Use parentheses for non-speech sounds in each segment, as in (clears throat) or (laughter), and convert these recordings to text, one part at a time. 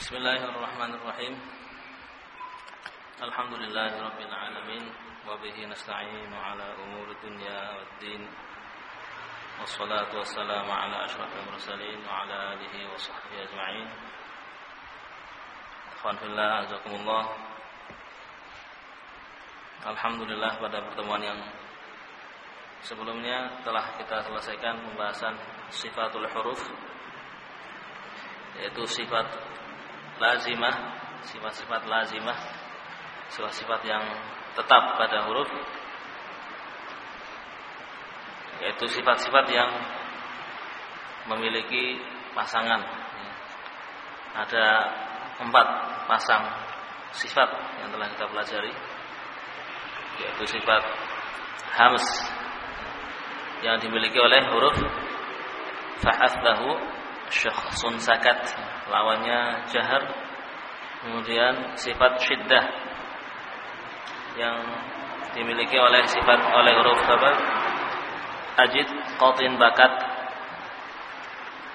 بسم الله الرحمن الرحيم الحمد لله رب العالمين وبه نستعين على أمور الدنيا والدين والصلاة والسلام على أشرف المرسلين وعلى آله وصحبه أجمعين أخوان في الله أعزكم الله Alhamdulillah pada pertemuan yang sebelumnya telah kita selesaikan pembahasan sifatul huruf yaitu sifat lazimah, sifat-sifat lazimah, sifat-sifat yang tetap pada huruf yaitu sifat-sifat yang memiliki pasangan. Ada empat pasang sifat yang telah kita pelajari yaitu sifat hams yang dimiliki oleh huruf fa'athahu syakhsun sakat lawannya jahar. Kemudian sifat syiddah yang dimiliki oleh sifat oleh huruf apa? Ajid qatin bakat.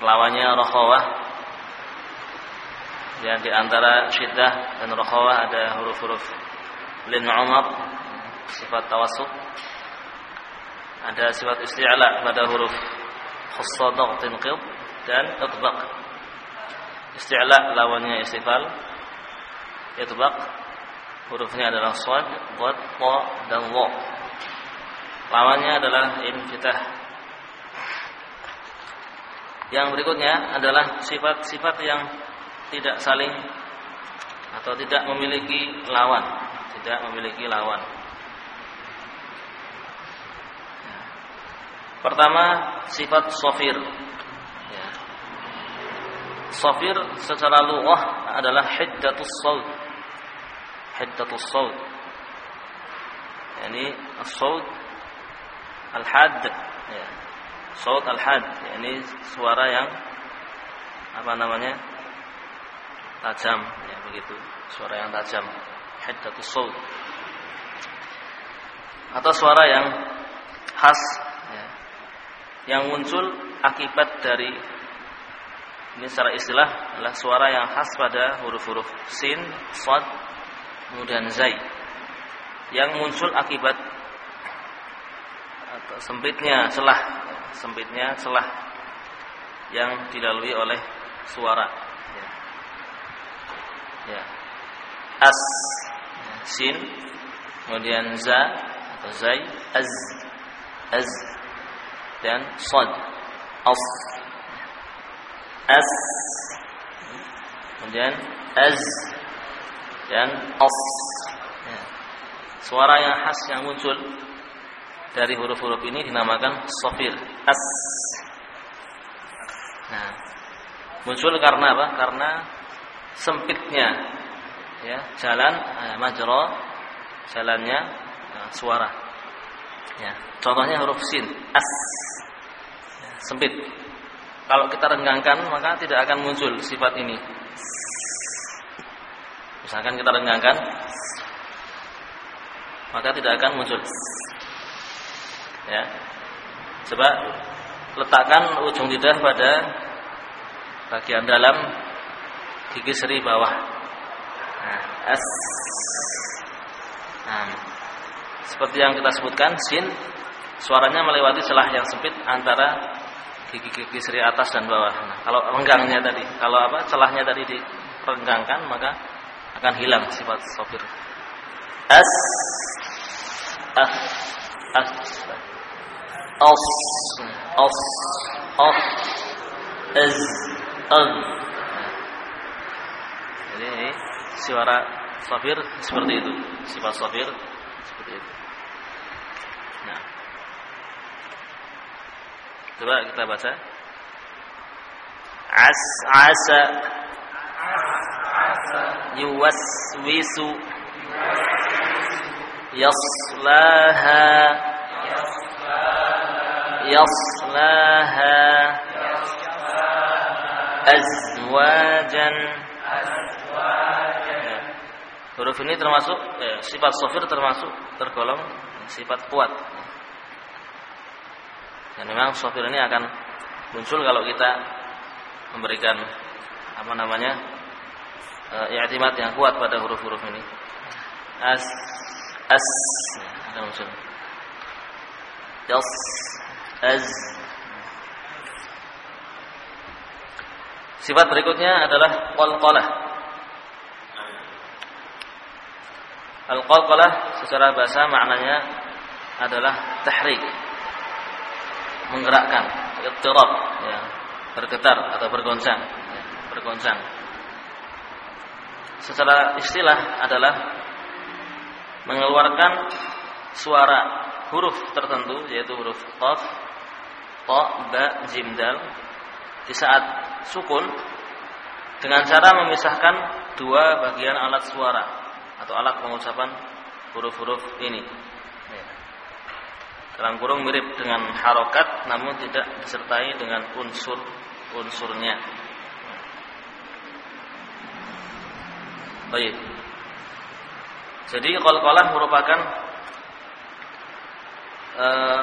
Lawannya rokhawah yang di antara syiddah dan rokhawah ada huruf-huruf lin umar sifat tawassut ada sifat isti'la pada huruf khussadah tinqid dan itbaq isti'la lawannya istifal itbaq hurufnya adalah shad dad ta dan wa lawannya adalah infitah yang berikutnya adalah sifat-sifat yang tidak saling atau tidak memiliki lawan. Tidak memiliki lawan. Pertama sifat sofir. Ya. Sofir secara lughah adalah hiddatus saut. Hiddatus saut. Yani as-saut al-had. Ya. Saut al-had, yani suara yang apa namanya? tajam, ya begitu. Suara yang tajam. Hiddatus saut. Atau suara yang khas yang muncul akibat dari ini secara istilah adalah suara yang khas pada huruf-huruf sin, sad, kemudian zai yang muncul akibat atau sempitnya celah sempitnya celah yang dilalui oleh suara ya. ya. as sin kemudian za atau zai az az dan sad as as kemudian az. Dan as. Ya. suara yang khas yang muncul dari huruf-huruf ini dinamakan sofir as nah muncul karena apa? Karena sempitnya ya jalan eh, majra jalannya eh, suara. Ya contohnya huruf sin. As sempit. Kalau kita renggangkan maka tidak akan muncul sifat ini. Misalkan kita renggangkan maka tidak akan muncul. Ya. Coba letakkan ujung lidah pada bagian dalam gigi seri bawah. Nah, S. Nah, seperti yang kita sebutkan sin suaranya melewati celah yang sempit antara gigi-gigi seri atas dan bawah. Nah, kalau renggangnya tadi, kalau apa celahnya tadi direnggangkan maka akan hilang sifat sopir. As as as os os of az az. Jadi suara sopir seperti itu, sifat sopir seperti itu. Nah. Coba kita baca. As asa. Yuwaswisu. Yaslaha. Yaslaha. Azwajan. Huruf ini termasuk eh, sifat sofir termasuk tergolong sifat kuat. Dan memang sofir ini akan muncul kalau kita memberikan apa namanya uh, i'timad yang kuat pada huruf-huruf ini. As as ada unsur. Yas az Sifat berikutnya adalah qalqalah. Al-qalqalah secara bahasa maknanya adalah tahrik. Menggerakkan, ittirab, ya, bergetar atau bergoncang, ya, bergoncang. Secara istilah adalah mengeluarkan suara huruf tertentu yaitu huruf qaf, ta, ba, jim, dal di saat sukun dengan cara memisahkan dua bagian alat suara atau alat pengucapan huruf-huruf ini. Dalam kurung mirip dengan harokat namun tidak disertai dengan unsur-unsurnya. Baik. Jadi qalqalah merupakan uh,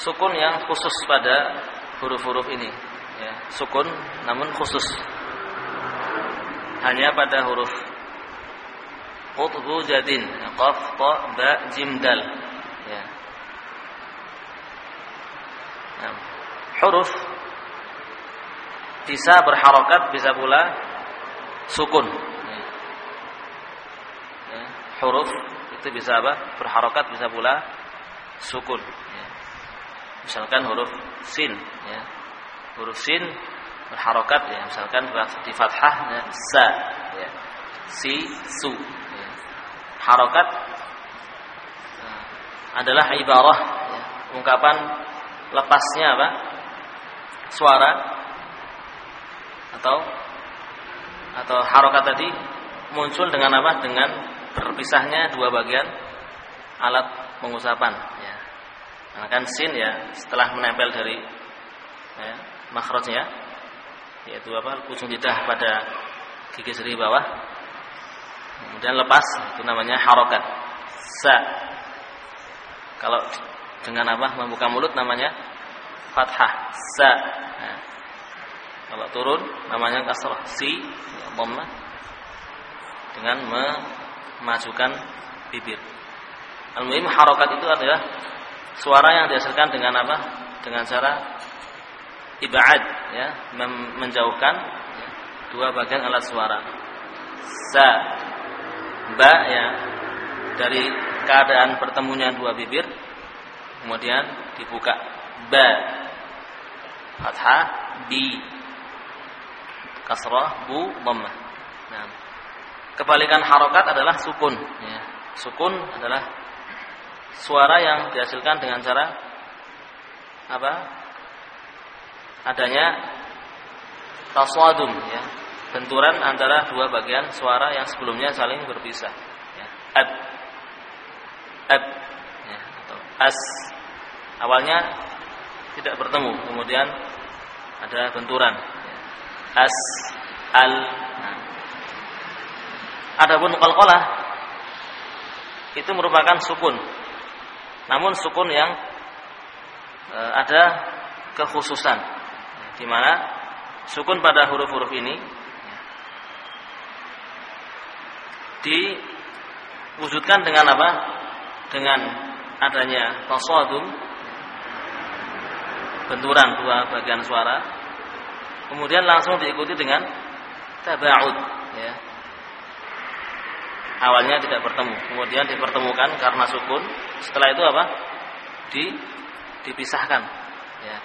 sukun yang khusus pada huruf-huruf ini ya, sukun namun khusus hanya pada huruf qutbu jadin qaf ta ba jim ya huruf bisa berharokat bisa pula sukun ya. Huruf itu bisa apa berharokat bisa pula sukun ya. misalkan huruf sin ya huruf sin berharokat ya misalkan di fathah ya, sa ya. si su ya. harokat ya, adalah ibarah ya. ungkapan lepasnya apa? Suara? Atau? Atau harokat tadi muncul dengan apa? Dengan berpisahnya dua bagian alat pengusapan ya. Nah, kan sin ya setelah menempel dari ya, makhrajnya yaitu apa? Ujung lidah pada gigi seri bawah. Kemudian lepas itu namanya harokat. Sa. Kalau dengan apa? Membuka mulut namanya fathah sa. Nah, kalau turun namanya kasrah si ya, dengan memajukan bibir. Al-muhim harokat itu adalah suara yang dihasilkan dengan apa? Dengan cara ibad ya. Menjauhkan ya, dua bagian alat suara. Sa ba ya. Dari keadaan pertemunya dua bibir kemudian dibuka ba. Fathah bi. Kasrah bu dhammah nah kebalikan harokat adalah sukun ya. sukun adalah suara yang dihasilkan dengan cara apa? Adanya taswadum ya. Benturan antara dua bagian suara yang sebelumnya saling berpisah ya. ad. Ad as awalnya tidak bertemu kemudian ada benturan as al nah. adapun qalqalah itu merupakan sukun namun sukun yang e, ada kekhususan di mana sukun pada huruf-huruf ini diwujudkan dengan apa? Dengan adanya tasadum benturan dua bagian suara kemudian langsung diikuti dengan tabaud ya awalnya tidak bertemu kemudian dipertemukan karena sukun setelah itu apa di dipisahkan ya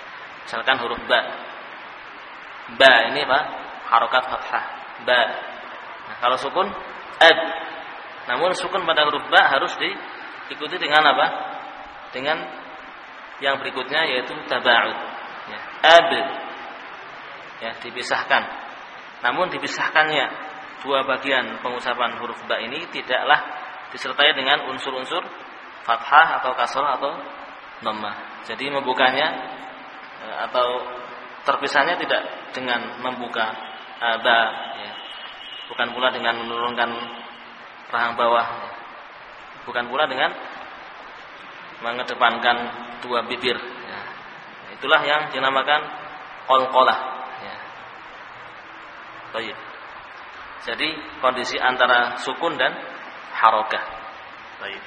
misalkan huruf ba ba ini apa? Harokat fathah. Ba. Nah, kalau sukun ad. Namun sukun pada huruf ba harus diikuti dengan apa? Dengan yang berikutnya yaitu tabaud. Ya. Ab. Ya, dipisahkan. Namun dipisahkannya dua bagian pengucapan huruf ba ini tidaklah disertai dengan unsur-unsur fathah atau kasrah atau dhammah. Jadi membukanya eh, atau terpisahnya tidak dengan membuka uh, ba ya. bukan pula dengan menurunkan rahang bawah ya. Bukan pula dengan mengedepankan dua bibir ya. itulah yang dinamakan qalqalah ya. Baik. Jadi kondisi antara sukun dan harokah. Baik.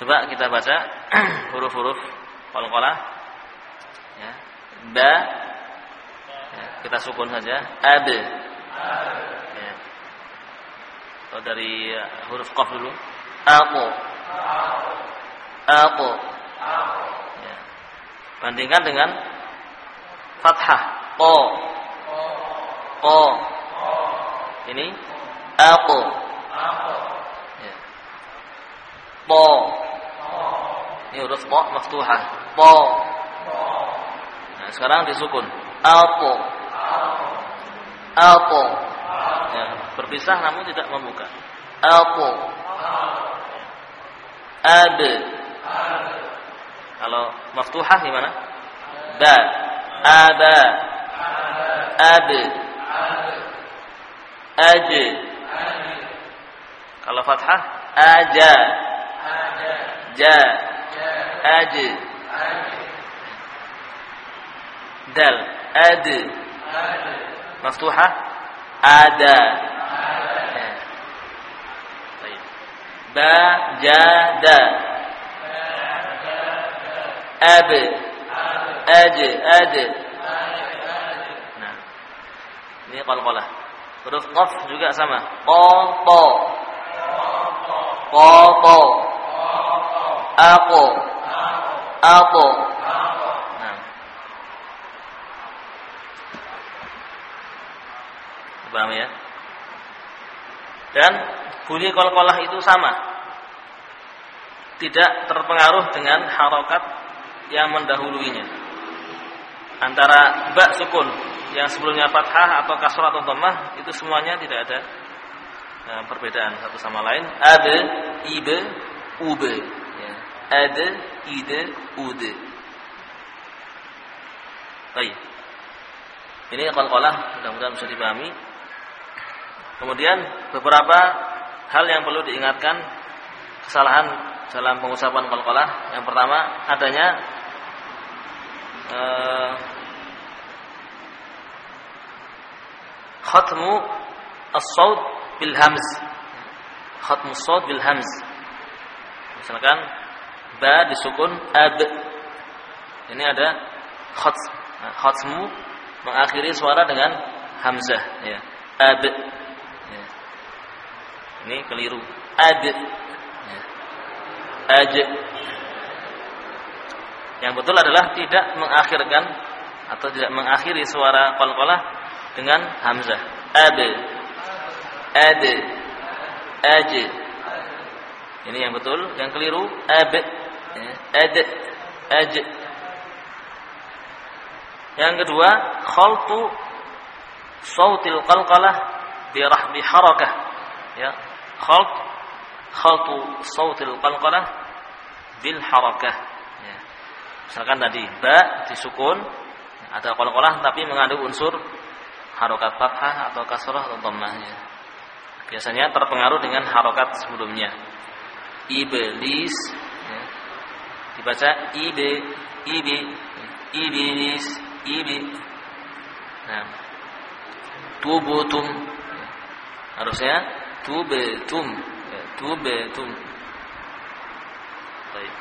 Coba kita baca (clears throat) huruf-huruf qalqalah. Ya. Ba ya, kita sukun saja. Ad. Ya. Kalau dari huruf qaf dulu. Aku. Aku. Ya. Bandingkan dengan fathah. Ko. Ko. Ini aku. Ya. Po. Ini huruf po maftuhah. Po. Nah, sekarang disukun. Aku. Aku. Berpisah namun tidak membuka. Aku. Ad. Kalau maftuhah gimana? Ba. Ada. Ad. Aj. Kalau fathah aja. Ja. Aj. Dal. Ad. Maftuhah ada. Ya. Baik. Ba jada. Ab. Aj. Ad. Nah. Ini qalqalah. Huruf qaf juga sama. Qa qa. Qa qa. Aku. Aku. Nah. Paham ya? Dan bunyi qalqalah itu sama. Tidak terpengaruh dengan harokat yang mendahuluinya. Antara ba sukun yang sebelumnya fathah atau kasrah atau dhammah itu semuanya tidak ada nah, perbedaan satu sama lain. Ada, ibe, ube. Ya. Ada, ide, ude. Baik. Ini qalqalah mudah-mudahan bisa dipahami. Kemudian beberapa hal yang perlu diingatkan kesalahan dalam pengucapan qalqalah. Yang pertama adanya eh, khatmu as-saut bil hamz. Khatmu as-saut bil hamz. Misalkan ba disukun ab. Ini ada khat khatmu mengakhiri suara dengan hamzah ya. Ab. Ini keliru. Ad. Aj. Yang betul adalah tidak mengakhirkan atau tidak mengakhiri suara qalqalah dengan hamzah. Ab. Ad. Aj. Ini yang betul, yang keliru ab. Ad. Aj. Yang kedua, khaltu sautil qalqalah bi rahbi harakah. Ya. Khalt khaltu sautil qalqalah bil harakah. Ya. Misalkan tadi ba disukun ada qalqalah tapi mengandung unsur harokat fathah atau kasrah atau dhammah ya. Biasanya terpengaruh dengan harokat sebelumnya. Iblis ya. dibaca ibe ibe iblis ibi nah tubutum ya. harusnya tubetum ya. tubetum baik.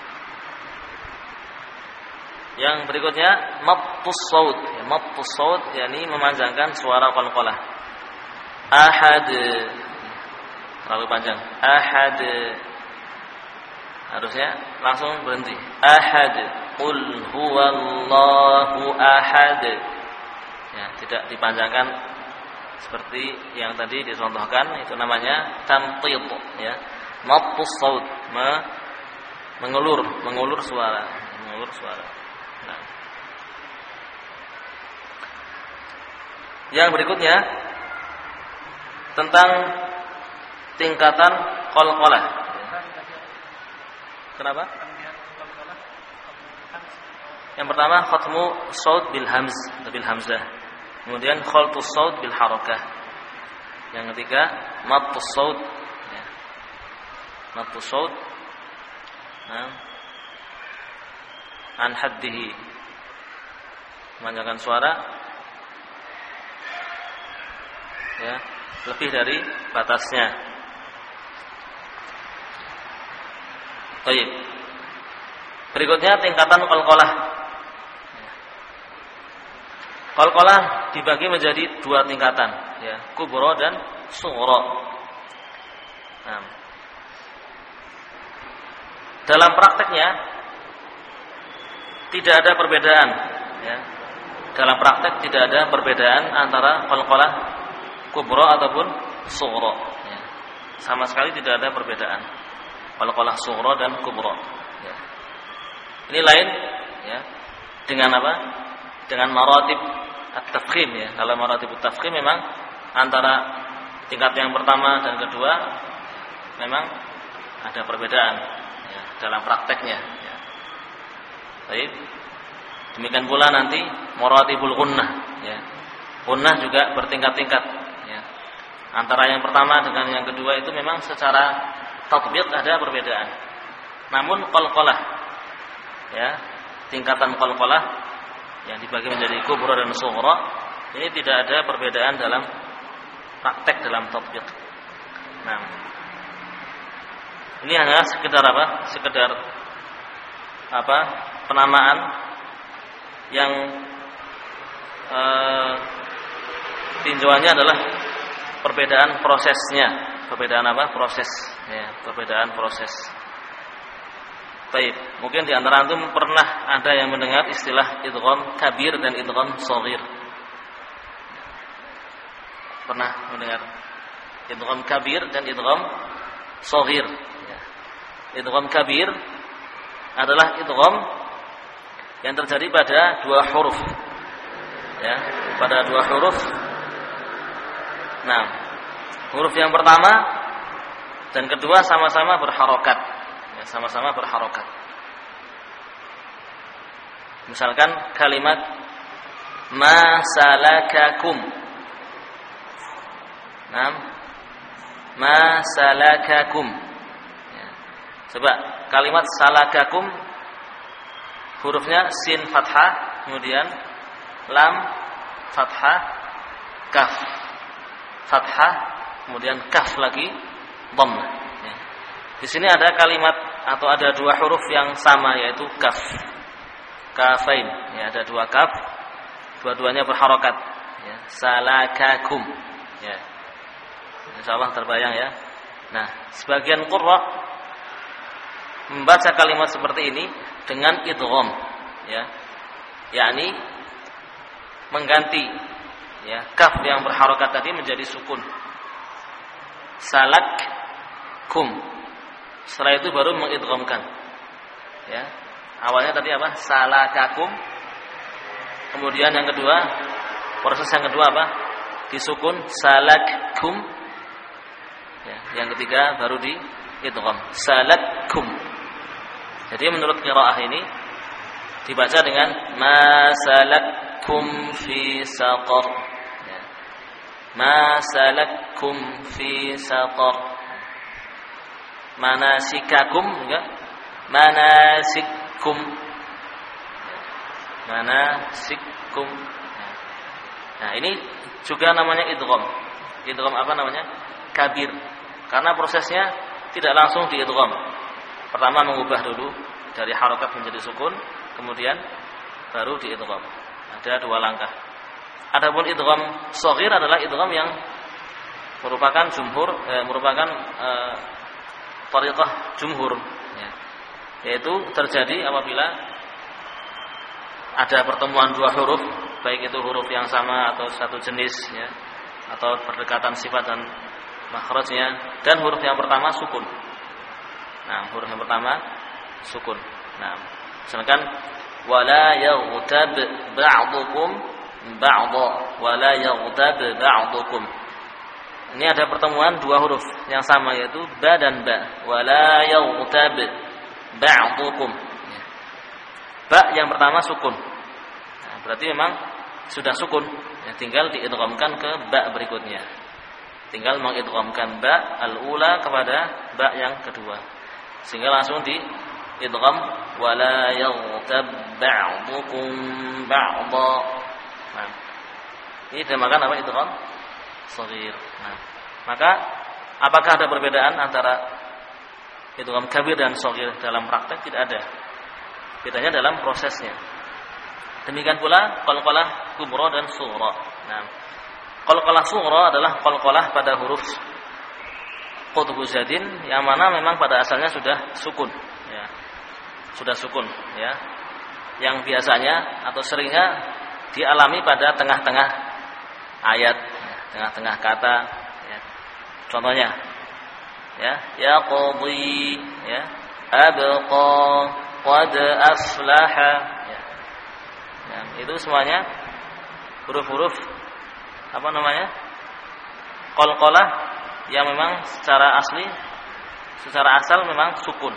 Yang berikutnya mattus saut ya, mattus saut yakni memanjangkan suara qalqalah ahad. Terlalu panjang. Ahad. Harusnya langsung berhenti. Ahad. Qul huwallahu ahad. Ya tidak dipanjangkan seperti yang tadi dicontohkan itu namanya tamtid ya mattus saut me, mengulur mengulur suara mengulur suara nah. yang berikutnya tentang tingkatan qalqalah kenapa yang pertama khatmu saut bil hamz bil hamzah. Kemudian khaltus saut bil harakah. Yang ketiga mattus saut ya. Mattus saut nah, an haddihi memanjangkan suara ya, lebih dari batasnya. Baik. Berikutnya tingkatan qalqalah. Qalqalah dibagi menjadi dua tingkatan, ya, kubro dan sughra. Nah, dalam prakteknya tidak ada perbedaan, ya. Dalam praktek tidak ada perbedaan antara qalqalah kubro ataupun sughra, ya. Sama sekali tidak ada perbedaan. Qalqalah sughra dan kubro. Ya. Ini lain, ya, dengan apa? Dengan maratib at-tafkhim ya. Kalau maratib at-tafkhim memang antara tingkat yang pertama dan kedua memang ada perbedaan ya, dalam prakteknya ya. Baik. Demikian pula nanti maratibul gunnah ya. Gunnah juga bertingkat-tingkat ya. Antara yang pertama dengan yang kedua itu memang secara tatbiq ada perbedaan. Namun qalqalah ya, tingkatan qalqalah yang dibagi menjadi kubra dan sughra ini tidak ada perbedaan dalam praktek dalam tatbiq. Nah, ini hanya sekedar apa? Sekedar apa? Penamaan yang eh, tinjauannya adalah perbedaan prosesnya, perbedaan apa? Proses, ya, perbedaan proses. Baik, mungkin di antara antum pernah ada yang mendengar istilah idgham kabir dan idgham shaghir. Pernah mendengar idgham kabir dan idgham shaghir. Ya. Idgham kabir adalah idgham yang terjadi pada dua huruf. Ya, pada dua huruf. Nah, huruf yang pertama dan kedua sama-sama berharokat ya, sama-sama berharokat. Misalkan kalimat masalakakum. Nam, masalakakum. Ya. Coba kalimat salakakum hurufnya sin fathah, kemudian lam fathah, kaf fathah, kemudian kaf lagi dhammah. Ya. Di sini ada kalimat atau ada dua huruf yang sama yaitu kaf. Kafain, ya ada dua kaf, dua-duanya berharokat. Ya, salakakum. Ya. Insyaallah terbayang ya. Nah, sebagian qurra membaca kalimat seperti ini dengan idgham, ya. yakni mengganti ya kaf yang berharokat tadi menjadi sukun. Salak kum setelah itu baru mengidghamkan. Ya. Awalnya tadi apa? Salakakum. Kemudian yang kedua, proses yang kedua apa? Disukun salakum. Ya, yang ketiga baru di idgham. Salakum. Jadi menurut qiraah ini dibaca dengan masalakum fi saqar. Ya. Masalakum fi saqar manasikakum enggak manasikum manasikum nah ini juga namanya idgham. Idgham apa namanya? Kabir. Karena prosesnya tidak langsung diidgham pertama mengubah dulu dari harokat menjadi sukun kemudian baru diidgham ada dua langkah. Adapun idgham shaghir adalah idgham yang merupakan jumhur eh, merupakan eh, tariqah jumhur ya. yaitu terjadi apabila ada pertemuan dua huruf baik itu huruf yang sama atau satu jenis ya atau berdekatan sifat dan makhrajnya dan huruf yang pertama sukun. Nah, huruf yang pertama sukun. Nah, misalkan wala yaghtab ba'dukum ba'dha wala yaghtab ba'dukum ini ada pertemuan dua huruf yang sama yaitu ba dan ba. Wala yaghtab ba'dukum. Ba yang pertama sukun. Nah, berarti memang sudah sukun. Ya, tinggal diidghamkan ke ba berikutnya. Tinggal mengidghamkan ba al-ula kepada ba yang kedua. Sehingga langsung di idgham wala yaghtab ba'dukum ba'dha. Nah, ini dinamakan apa idgham? Saghir. Nah, maka apakah ada perbedaan antara idgham kabir dan saghir dalam praktek? Tidak ada. Bedanya dalam prosesnya. Demikian pula qalqalah kubra dan sughra. Nah, qalqalah sughra adalah qalqalah pada huruf qutbu zadin yang mana memang pada asalnya sudah sukun ya. Sudah sukun ya. Yang biasanya atau seringnya dialami pada tengah-tengah ayat, tengah-tengah kata ya. Contohnya ya, ya qadhi ya, abqa qad aflaha ya. ya. itu semuanya huruf-huruf apa namanya? qalqalah yang memang secara asli secara asal memang sukun.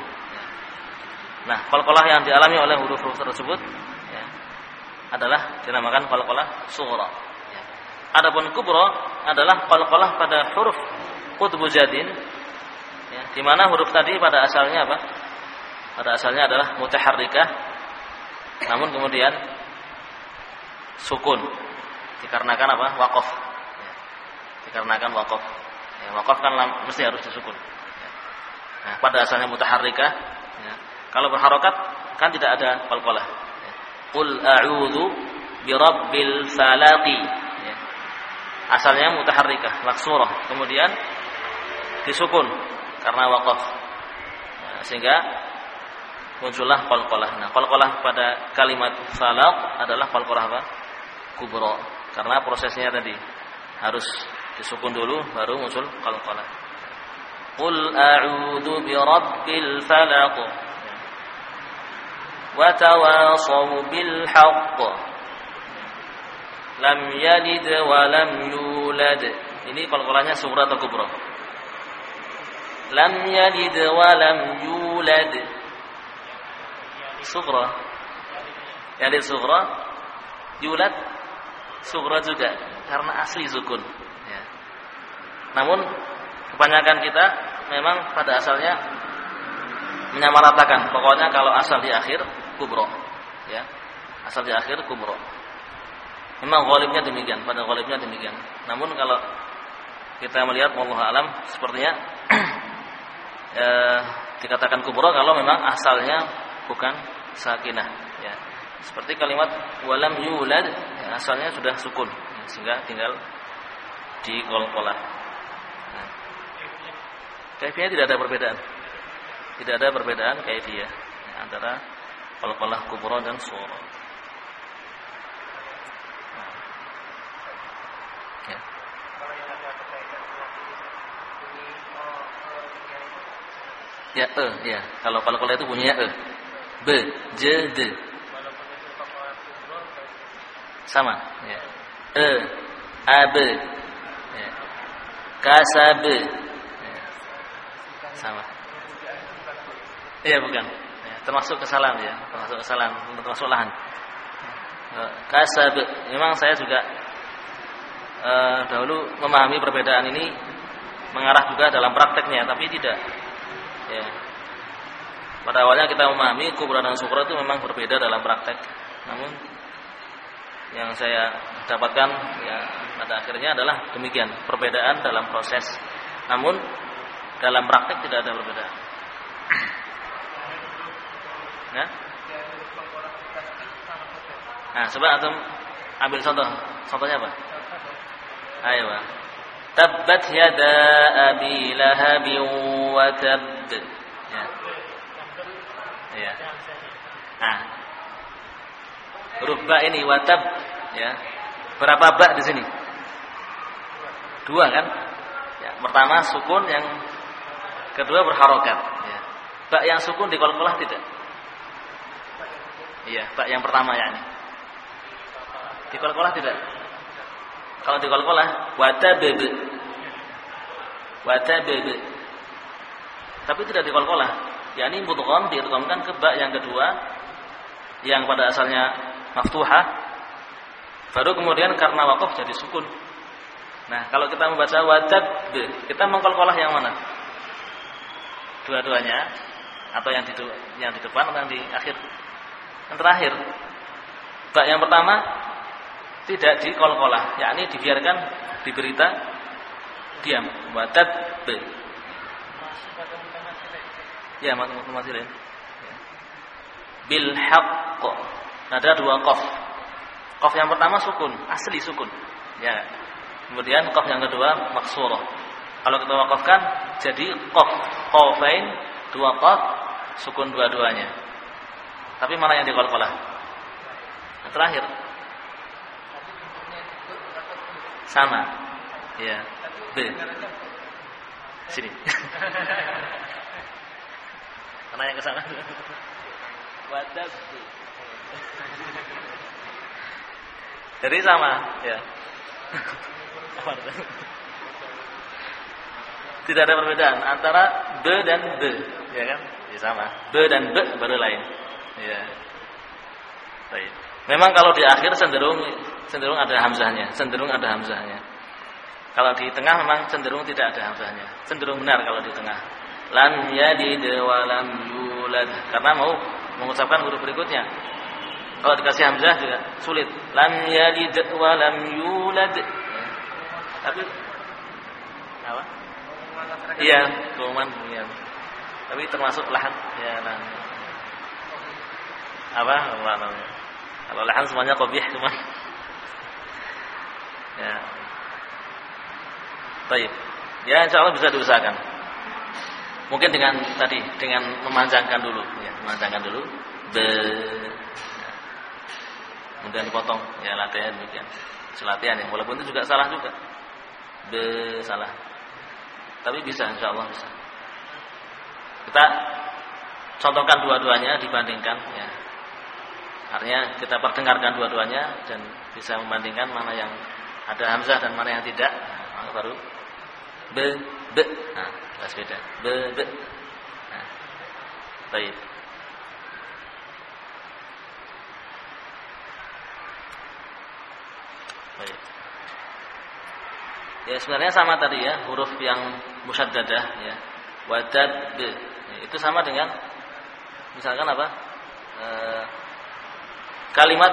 Nah, qalqalah yang dialami oleh huruf-huruf tersebut ya, adalah dinamakan qalqalah sughra. Adapun kubra adalah qalqalah pada huruf qutbu jadin ya, di mana huruf tadi pada asalnya apa? Pada asalnya adalah mutaharrikah namun kemudian sukun dikarenakan apa? waqaf. Ya. Dikarenakan waqaf. Ya, waqaf kan mesti harus disukun. Ya. Nah, pada asalnya mutaharrikah, ya. kalau berharokat kan tidak ada qalqalah. Ya. Qul a'udzu birabbil falaqi. Ya. Asalnya mutaharrikah, maksurah. Kemudian disukun karena waqaf. Ya, sehingga muncullah qalqalah. Nah, qalqalah pada kalimat falaq adalah qalqalah apa? Kubra. Karena prosesnya tadi harus disukun dulu baru muncul qalqalah. Qul a'udzu birabbil falaq. Wa tawasaw bil haqq. Lam yalid wa lam yulad. Ini qalqalahnya sughra atau kubra? Lam yalid wa lam yulad. Sughra. Yalid sughra, yulad sughra juga karena asli sukun. Namun kebanyakan kita memang pada asalnya menyamaratakan. Pokoknya kalau asal di akhir kubro, ya. Asal di akhir kubro. Memang ghalibnya demikian, pada ghalibnya demikian. Namun kalau kita melihat Allah alam sepertinya (clears throat) eh, dikatakan kubro kalau memang asalnya bukan sakinah, ya. Seperti kalimat walam yulad ya, asalnya sudah sukun, ya, sehingga tinggal di kol-kolah. Kaifiah tidak ada perbedaan. Tidak ada perbedaan kaifiah antara qalqalah kubra dan sughra. Ya, e, ya. Kalau qalqalah itu bunyinya e. B, J, D. Sama, ya. E, A, B. Ya. Kasab, sama. Iya bukan. Ya, termasuk kesalahan ya, termasuk kesalahan, termasuk lahan. Eh, kasab, memang saya juga eh, dahulu memahami perbedaan ini mengarah juga dalam prakteknya, tapi tidak. Ya. Pada awalnya kita memahami kubra dan sukra itu memang berbeda dalam praktek. Namun yang saya dapatkan ya pada akhirnya adalah demikian perbedaan dalam proses. Namun dalam praktek tidak ada perbedaan. Ya? Nah, coba antum ambil contoh. Contohnya apa? Ayo, Pak. Tabbat yada abi lahab wa Ya. Ya. Nah. Huruf ba ini watab ya. Berapa ba di sini? Dua kan? Ya, pertama sukun yang Kedua berharokat. Ya. Bak yang sukun di kolkolah tidak. Iya, bak yang pertama ya ini. Di kolkolah tidak. Kalau di kolkolah wata bebe, wata bebe. Tapi tidak di kolkolah. Ya ini mudgham diidghamkan ke bak yang kedua yang pada asalnya maftuhah baru kemudian karena wakaf jadi sukun. Nah, kalau kita membaca wajad, kita mengkolkolah yang mana? dua-duanya atau yang di yang di depan atau yang di akhir yang terakhir bak yang pertama tidak di kol-kolah yakni dibiarkan diberita diam. Wadab be. Ya, mutamasilin. Ya. Bil haqq. Ada dua qaf. Qaf yang pertama sukun, asli sukun. Ya. Kemudian qaf yang kedua maksurah. Kalau kita wakafkan jadi qaf, qafain, dua qaf, sukun dua-duanya. Tapi mana yang dikolkolah? Yang terakhir. Sama. Ya. B. Sini. (laughs) Mana yang ke sana? Wadab. Jadi sama, ya. Tidak ada perbedaan antara b dan b, ya kan? Ya sama. B dan b baru lain. Ya. Baik. Memang kalau di akhir cenderung cenderung ada hamzahnya, cenderung ada hamzahnya. Kalau di tengah memang cenderung tidak ada hamzahnya. Cenderung benar kalau di tengah. Lam yalid wa lam yulad. Karena mau mengucapkan huruf berikutnya. Kalau dikasih hamzah juga sulit. Lam yalid wa lam yulad. Tapi apa? Iya, kuman iya. Tapi termasuk lahan ya nah. Apa? Allah. Kalau lahan semuanya qabih cuma. Ya. Baik. Ya insya Allah bisa diusahakan. Mungkin dengan tadi dengan memanjangkan dulu, ya, memanjangkan dulu. Be. Kemudian dipotong, ya latihan demikian. Selatihan ya, walaupun itu juga salah juga. Be salah. Tapi bisa insya Allah bisa. Kita contohkan dua-duanya dibandingkan ya. Artinya kita perdengarkan dua-duanya dan bisa membandingkan mana yang ada hamzah dan mana yang tidak. Nah, baru be be. Nah beda. Be be. Nah, baik. Baik. Ya sebenarnya sama tadi ya huruf yang musyaddadah ya. Wadad be. Ya, itu sama dengan misalkan apa? E, kalimat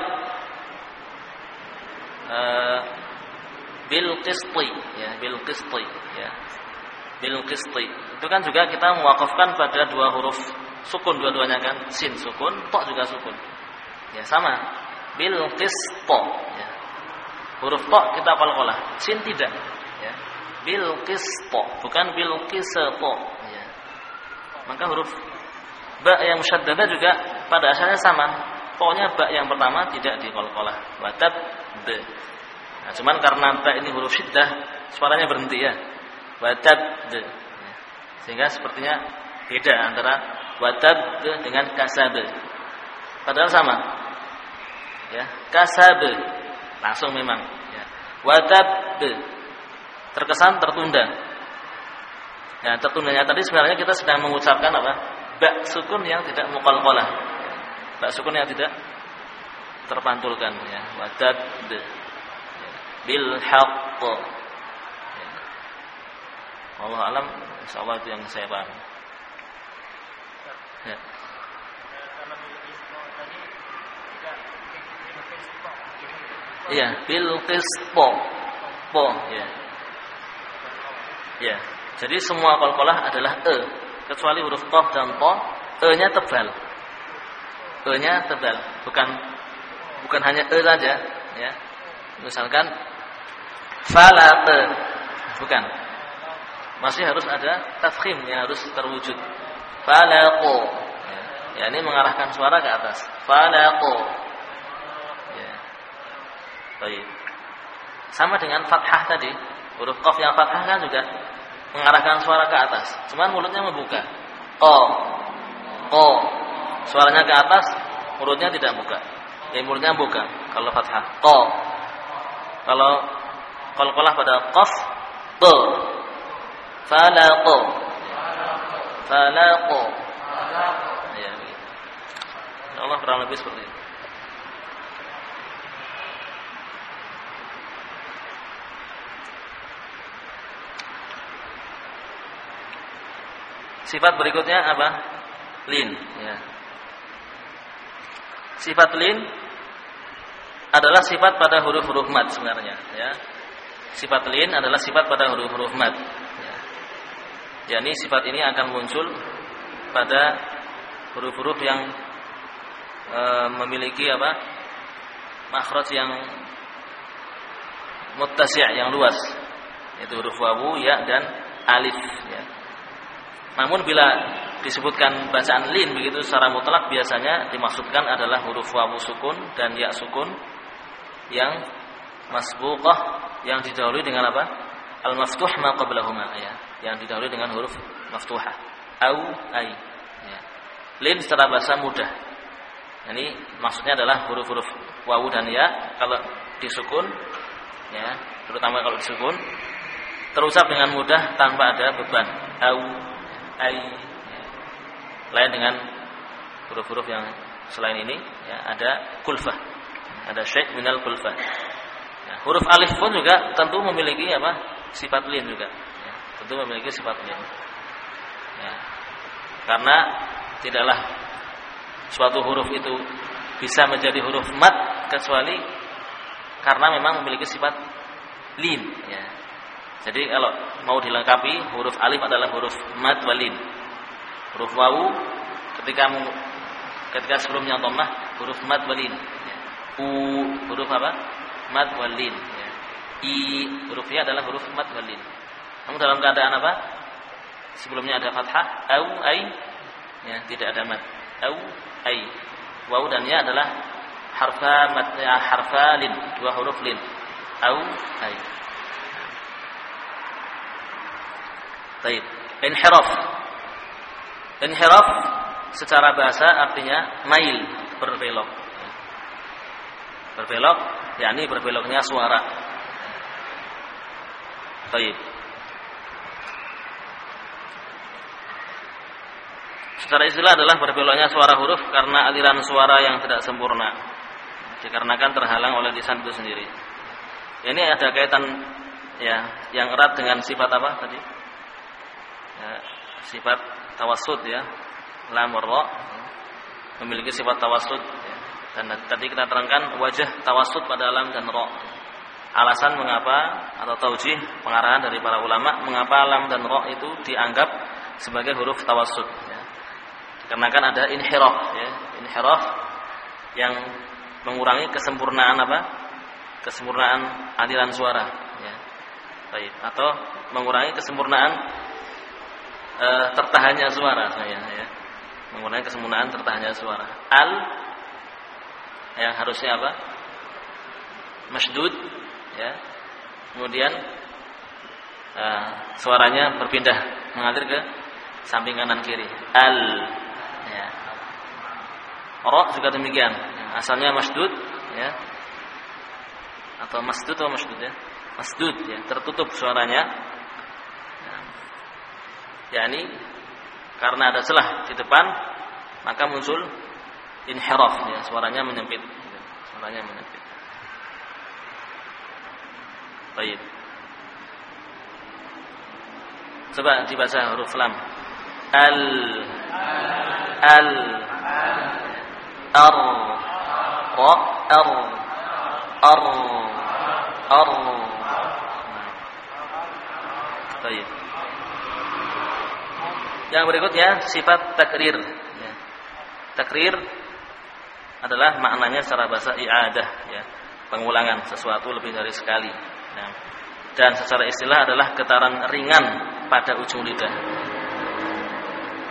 e, bil qisti ya bil qisti ya bil itu kan juga kita mewakafkan pada dua huruf sukun dua-duanya kan? Sin sukun tok juga sukun. Ya sama. Bil ya. Huruf tok kita qalqalah sin tidak. Ya. Bil bukan bil qisto. Ya. Maka huruf ba yang musyaddadah juga pada asalnya sama. Pokoknya ba yang pertama tidak diqalqalah watab be Nah, cuman karena ba ini huruf syiddah, suaranya berhenti ya. Watab Sehingga sepertinya beda antara watab dengan kasab. Padahal sama. Ya, kasab langsung memang ya. Watab terkesan tertunda. Ya, tertundanya tadi sebenarnya kita sedang mengucapkan apa? Ba sukun yang tidak muqalqalah. Ba sukun yang tidak terpantulkan ya. Watab bil haqq. Allah alam, insyaallah itu yang saya paham. Ya. Iya, bil qispo. Po, ya. Ya. Jadi semua qalqalah adalah e, kecuali huruf qaf dan po, e-nya tebal. E-nya tebal, bukan bukan hanya e saja, ya. Misalkan falaq bukan masih harus ada tafkhim yang harus terwujud. Falaqo. Ya, ini mengarahkan suara ke atas. Falaqo. Ya. Baik. Sama dengan fathah tadi. Huruf qaf yang fathah kan juga mengarahkan suara ke atas. Cuman mulutnya membuka. Qa qa suaranya ke atas mulutnya tidak buka. Ya mulutnya buka kalau fathah. Qa kalau qalqalah pada qaf ta falaq falaq ya Allah kurang lebih seperti itu Sifat berikutnya apa? Lin ya. Sifat lin adalah sifat pada huruf-huruf mat sebenarnya ya. sifat lin adalah sifat pada huruf-huruf mad. Ya. Jadi sifat ini akan muncul pada huruf-huruf yang e, memiliki apa? makhraj yang muttasi' yang luas yaitu huruf wawu, ya dan alif ya. Namun bila disebutkan bacaan lin begitu secara mutlak biasanya dimaksudkan adalah huruf wawu sukun dan ya sukun yang masbuqah yang didahului dengan apa? Al-maftuh ma qablahuma ya, yang didahului dengan huruf maftuhah. Au ai. Ya. Lin secara bahasa mudah. Ini maksudnya adalah huruf-huruf wawu dan ya kalau disukun ya, terutama kalau disukun terucap dengan mudah tanpa ada beban. Au ai lain dengan huruf-huruf yang selain ini ya ada kulfah ada syekh minal kulfah ya, huruf alif pun juga tentu memiliki apa sifat lin juga ya, tentu memiliki sifat lin ya, karena tidaklah suatu huruf itu bisa menjadi huruf mat kecuali karena memang memiliki sifat lin ya. Jadi kalau mau dilengkapi huruf alif adalah huruf mat walin huruf wawu ketika ketika sebelumnya dhammah huruf mad walin ya. u huruf apa mad walin ya. I hurufnya adalah huruf mad walin namun dalam keadaan apa? Sebelumnya ada fathah au ai. Ya tidak ada mad. Au ai. Wawu dan ya adalah harfa mad ya, harfa lin. Dua huruf lin. Au ai. Baik, inhiraf. Inhiraf secara bahasa artinya mail, berbelok. Berbelok, yakni berbeloknya suara. Baik. Secara istilah adalah berbeloknya suara huruf karena aliran suara yang tidak sempurna. Dikarenakan terhalang oleh lisan itu sendiri. Ini ada kaitan ya yang erat dengan sifat apa tadi? Ya, sifat tawassud ya. Lam ra memiliki sifat tawassud ya. Dan tadi kita terangkan wajah tawassud pada lam dan ra. Alasan mengapa atau taujih pengarahan dari para ulama mengapa lam dan ra itu dianggap sebagai huruf tawassud ya. Karena kan ada inhiraf ya. Inhiraf yang mengurangi kesempurnaan apa? Kesempurnaan aliran suara ya. Baik, atau mengurangi kesempurnaan e, tertahannya suara saya ya. Menggunakan kesempurnaan tertahannya suara. Al yang harusnya apa? Masdud ya. Kemudian e, suaranya berpindah mengalir ke samping kanan kiri. Al ya. Ro juga demikian. Asalnya masdud ya. Atau masdud atau masdud ya? Masdud ya, tertutup suaranya yakni karena ada celah di depan maka muncul inhiraf ya suaranya menyempit suaranya menyempit baik. Coba dibaca huruf lam. Al. Al. Ar. Ra. Ar. Ar. Ar. Baik. Yang berikutnya sifat takrir. Ya. Takrir adalah maknanya secara bahasa i'adah, ya. pengulangan sesuatu lebih dari sekali. Ya. Dan secara istilah adalah getaran ringan pada ujung lidah.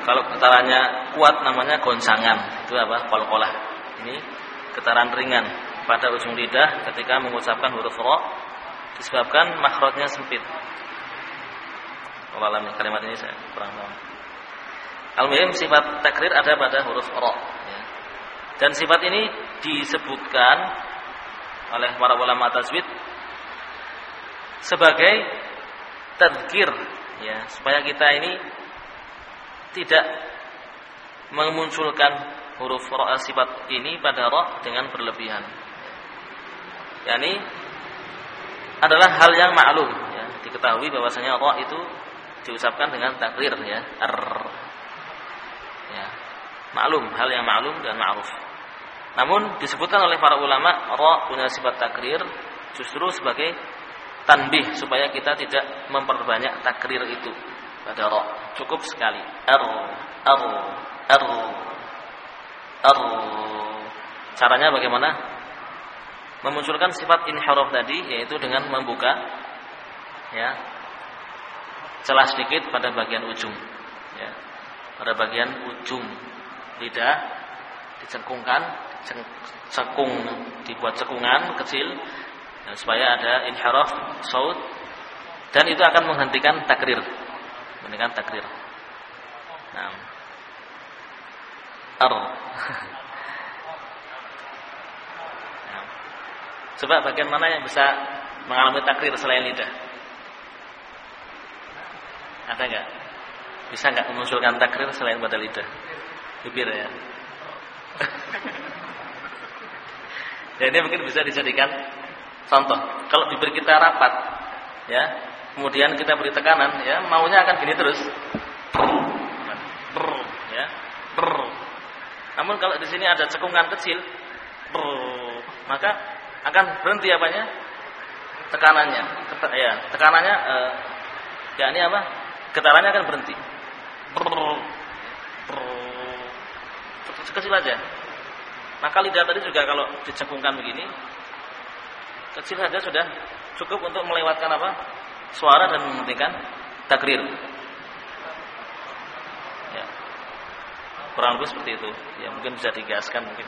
Kalau getarannya kuat namanya goncangan, itu apa? Kol-kolah. Ini getaran ringan pada ujung lidah ketika mengucapkan huruf ro disebabkan makhrajnya sempit. Kalau kalimat ini saya kurang paham. Al-muhim sifat takrir ada pada huruf ro. Ya. Dan sifat ini disebutkan oleh para ulama tajwid sebagai tadkir ya supaya kita ini tidak memunculkan huruf ro sifat ini pada ro dengan berlebihan. Yani adalah hal yang maklum ya diketahui bahwasanya ro itu diucapkan dengan takrir ya ar Ya. Maklum, hal yang maklum dan ma'ruf. Namun disebutkan oleh para ulama ra punya sifat takrir justru sebagai tanbih supaya kita tidak memperbanyak takrir itu pada ro. Cukup sekali. R R R R. Caranya bagaimana? Memunculkan sifat inhiraf tadi yaitu dengan membuka ya celah sedikit pada bagian ujung ya. Pada bagian ujung lidah dicengkungkan, cekung dibuat cekungan kecil ya, supaya ada inhiraf saut dan itu akan menghentikan takrir. Menghentikan takrir. Nah. Ar. (laughs) nah. Coba bagian mana yang bisa mengalami takrir selain lidah? Ada enggak? Bisa enggak memunculkan takrir selain pada lidah? Bibir ya. (laughs) ya ini mungkin bisa dijadikan contoh. Kalau bibir kita rapat, ya, kemudian kita beri tekanan, ya, maunya akan gini terus. Brr, ya, brr. Namun kalau di sini ada cekungan kecil, brr, maka akan berhenti apanya? Tekanannya, ya, tekanannya, eh, ya ini apa? Getarannya akan berhenti. Brr, brr, kecil aja. Maka lidah tadi juga kalau dicekungkan begini, kecil saja sudah cukup untuk melewatkan apa? Suara dan menghentikan takrir. Ya. Kurang lebih seperti itu. Ya mungkin bisa digaskan mungkin.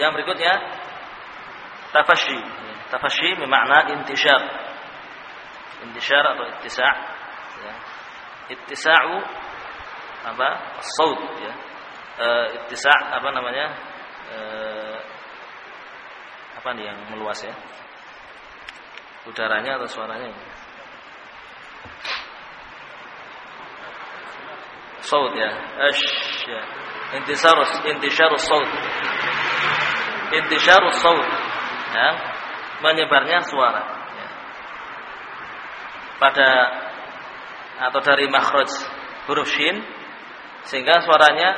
Yang berikutnya tafashi. Tafashi bermakna intishar. Intishar atau itisa' ya. Ittisa'u apa? Saut ya. E, ittisa' apa namanya? E, apa nih yang meluas ya? Udaranya atau suaranya? Saut ya. Ash ya. Intisarus intisharus saut. Intisharus saut. Ya. Menyebarnya suara ya. Pada atau dari makhraj huruf shin sehingga suaranya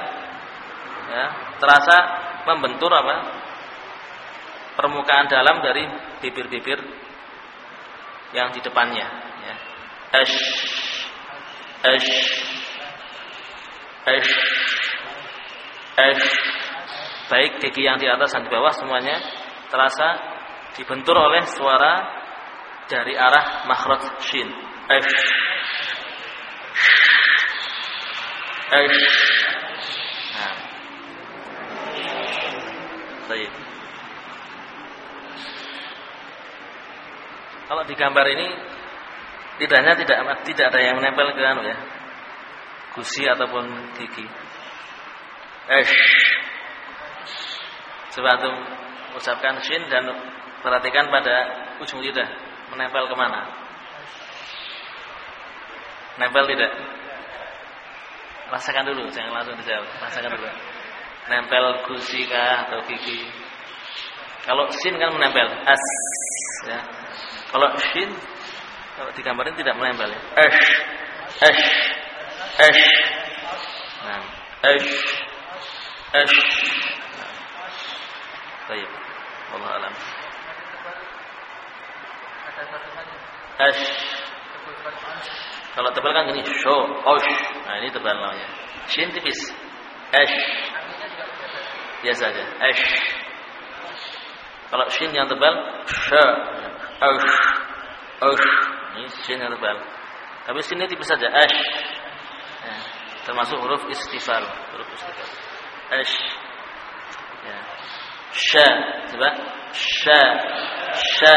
ya, terasa membentur apa? Permukaan dalam dari bibir-bibir yang di depannya ya. Ash. Ash. Ash. Ash. Baik gigi yang di atas dan di bawah semuanya terasa dibentur oleh suara dari arah makhraj shin. Ash kalau di gambar ini lidahnya tidak tidak ada yang menempel ke anu ya gusi ataupun gigi ash coba tuh ucapkan shin dan perhatikan pada ujung lidah menempel ke mana? Nempel tidak? Rasakan dulu, jangan langsung dijawab. Rasakan dulu. Nempel gusi kah atau gigi? Kalau sin kan menempel, as. Ya. Kalau shin, kalau digambarin tidak menempel. Ya. Ash, ash, ash. Nah, ash, ash. Baik. Allah alam. Ash. Kalau tebal kan gini, sho, osh. Nah ini tebal namanya. Shin tipis. Ash. Biasa aja. Ash. Kalau shin yang tebal, sha, osh, osh. Ini shin yang tebal. Tapi sini tipis saja. Ash. Ya. Termasuk huruf istifal. Huruf istifal. Ash. Ya. Coba. Sha. Sha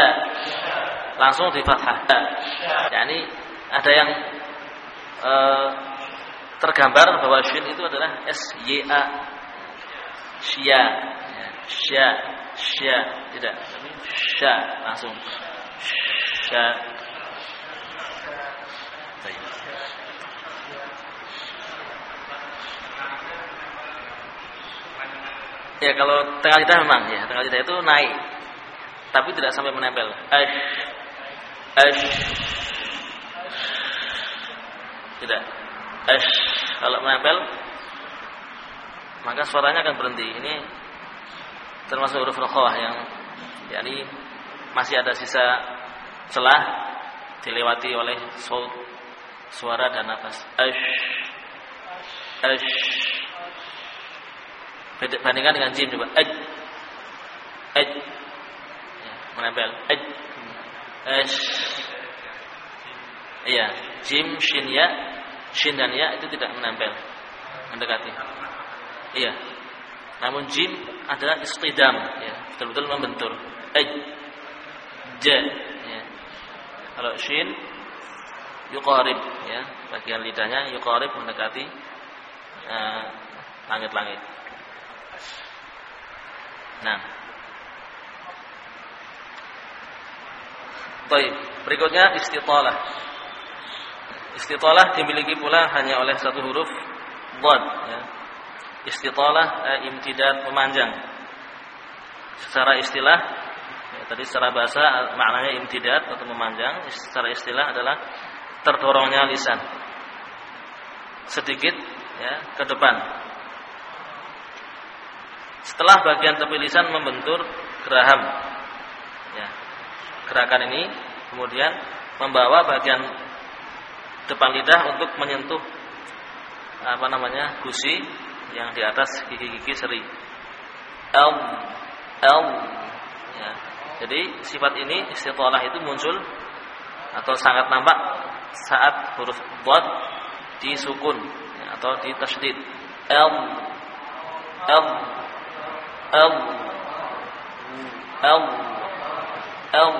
langsung di fathah. Yani ada yang e, tergambar bahwa shin itu adalah s y a. Sya sya sya tidak. Tapi sya langsung sya Ya kalau tengah lidah memang ya. Tengah lidah itu naik. Tapi tidak sampai menempel. Ash. Ash tidak ash kalau menempel maka suaranya akan berhenti. Ini termasuk huruf rokhawah yang yakni masih ada sisa celah dilewati oleh saut suara dan nafas. Ash ash bandingkan dengan jim coba aj aj ya, menempel aj ash iya jim shin ya. Shin dan ya itu tidak menempel. Mendekati. Iya. Namun jim adalah istidam ya. Betul-betul membentur. Aj j ya. kalau shin yuqarib ya. Bagian lidahnya yuqarib mendekati eh, langit-langit. Uh, nah. Baik, berikutnya istitalah. Istitalah dimiliki pula hanya oleh satu huruf dhad ya. Istitalah eh, imtidad memanjang. Secara istilah ya, tadi secara bahasa maknanya imtidad atau memanjang, secara istilah adalah terdorongnya lisan sedikit ya ke depan. Setelah bagian tepi lisan membentur geraham. Ya. Gerakan ini kemudian membawa bagian depan lidah untuk menyentuh apa namanya gusi yang di atas gigi-gigi seri. El, el. Ya. Jadi sifat ini istiqalah itu muncul atau sangat nampak saat huruf dhad disukun ya, atau ditasydid. El el el el el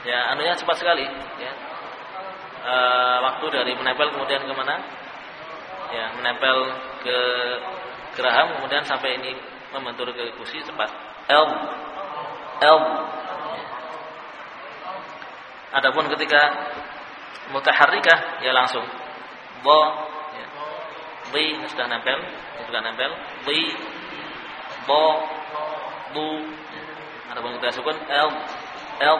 ya anunya cepat sekali ya e, waktu dari menempel kemudian ke mana ya menempel ke geraham kemudian sampai ini membentur ke kursi cepat el el Adapun ketika mutaharrikah ya langsung bo ya. Bi sudah nempel, sudah nempel. Bi bo bu. Ya. Adapun kita sukun l l.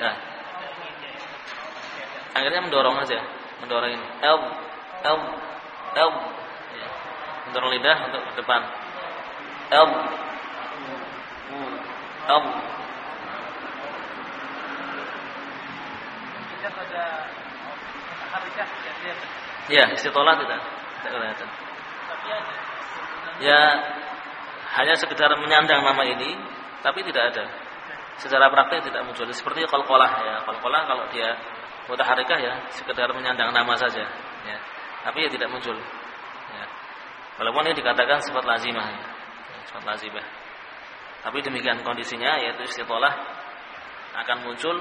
Ya. Akhirnya mendorong aja, mendorong ini. L l l. Ya. Mendorong lidah untuk ke depan. L l Ya, istitolah tidak tidak kelihatan. Ya, hanya sekedar menyandang nama ini, tapi tidak ada. Secara praktik tidak muncul. Seperti kolkolah ya, kolkolah kalau dia mutaharikah ya, sekedar menyandang nama saja. Ya, tapi ya tidak muncul. Ya. Walaupun ini dikatakan sifat lazimah, ya. sifat lazimah. Tapi demikian kondisinya yaitu istitolah akan muncul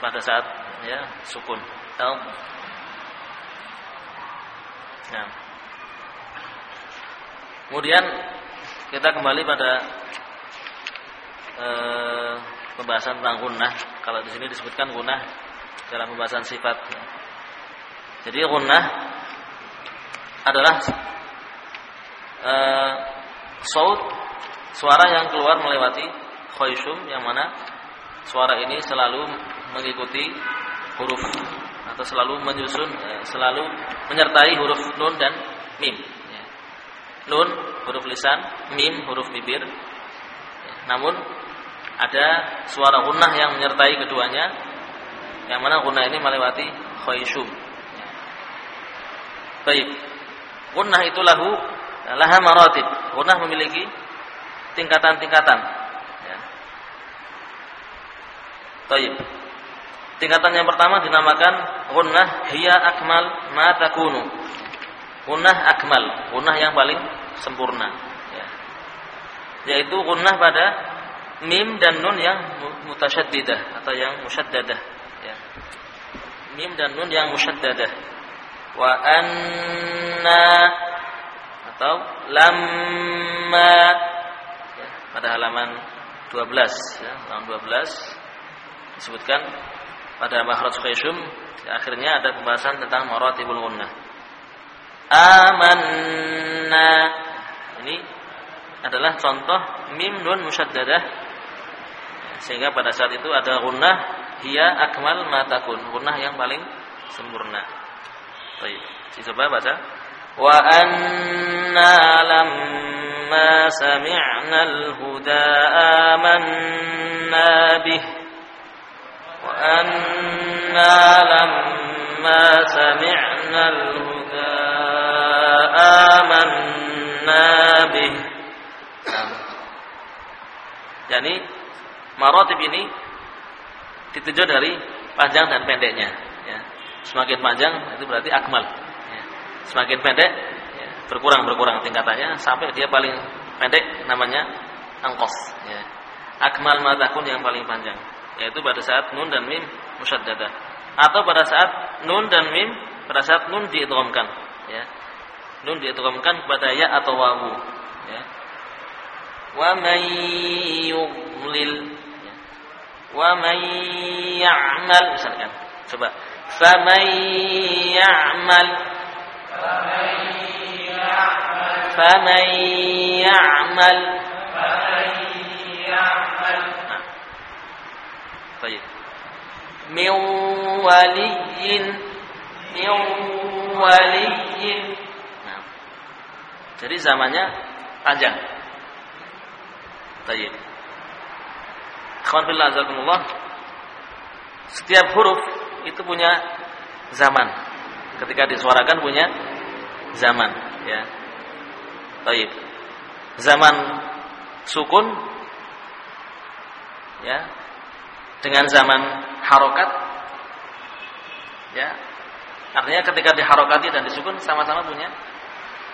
pada saat ya sukun. Nah. Kemudian kita kembali pada eh, pembahasan tentang gunnah. Kalau di sini disebutkan gunnah dalam pembahasan sifat. Jadi gunnah adalah eh, saut suara yang keluar melewati khayshum yang mana suara ini selalu mengikuti huruf atau selalu menyusun eh, selalu menyertai huruf nun dan mim ya. nun huruf lisan mim huruf bibir ya. namun ada suara gunnah yang menyertai keduanya yang mana gunnah ini melewati khayshum baik gunnah itu lahu laha maratib gunnah memiliki tingkatan-tingkatan ya. Taib. Tingkatan yang pertama dinamakan gunnah hiya akmal ma takunu. Gunnah akmal, gunnah yang paling sempurna. Ya. Yaitu gunnah pada mim dan nun yang mutasyaddidah atau yang musyaddadah. Ya. Mim dan nun yang musyaddadah. Wa anna atau lamma ya, pada halaman 12 ya, halaman 12 disebutkan pada makhraj khayshum akhirnya ada pembahasan tentang maratibul gunnah. Amanna ini adalah contoh mim nun musyaddadah sehingga pada saat itu ada gunnah hiya akmal matakun gunnah yang paling sempurna. Baik, coba baca. Wa anna lamma sami'na al-huda amanna bih. Wa anna lamma sami'na al-huda amanna bih. Yani marotib ini ditinjau dari panjang dan pendeknya. Ya. Semakin panjang itu berarti akmal. Ya. Semakin pendek ya, berkurang berkurang tingkatannya sampai dia paling pendek namanya angkos. Ya. Akmal matakun yang paling panjang yaitu pada saat nun dan mim musyaddadah atau pada saat nun dan mim pada saat nun diidghamkan ya. Nun diidghamkan kepada ya atau wawu ya. Wa may يضلل ومن يعمل misalkan coba فمن يعمل فمن يعمل nah. طيب من ولي من ولي nah. jadi zamannya panjang Tayyib. Azakumullah. Setiap huruf itu punya zaman. Ketika disuarakan punya zaman, ya. Tayyib. Zaman sukun ya dengan zaman harokat ya artinya ketika diharokati dan disukun sama-sama punya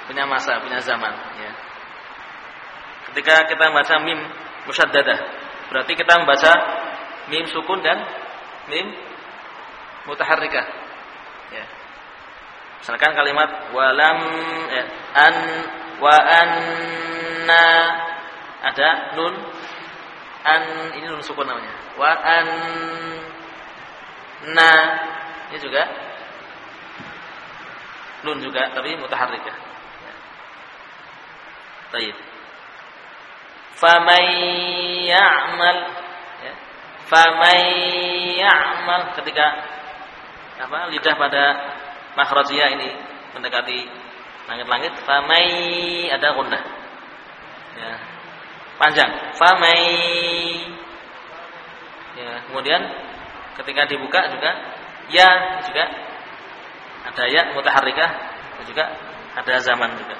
punya masa punya zaman ya Ketika kita membaca mim musyaddadah, berarti kita membaca mim sukun dan mim mutaharrikah. Ya. Misalkan kalimat walam ya, an wa anna ada nun an ini nun sukun namanya. Wa an na ini juga nun juga tapi mutaharrikah. Ya. Faman ya'mal. Ya. ketika apa lidah pada makhrajiyah ini mendekati langit-langit famai ada gunnah ya. Panjang. Famai ya. Kemudian ketika dibuka juga ya juga. Ada ya mutaharrikah juga. Ada zaman juga.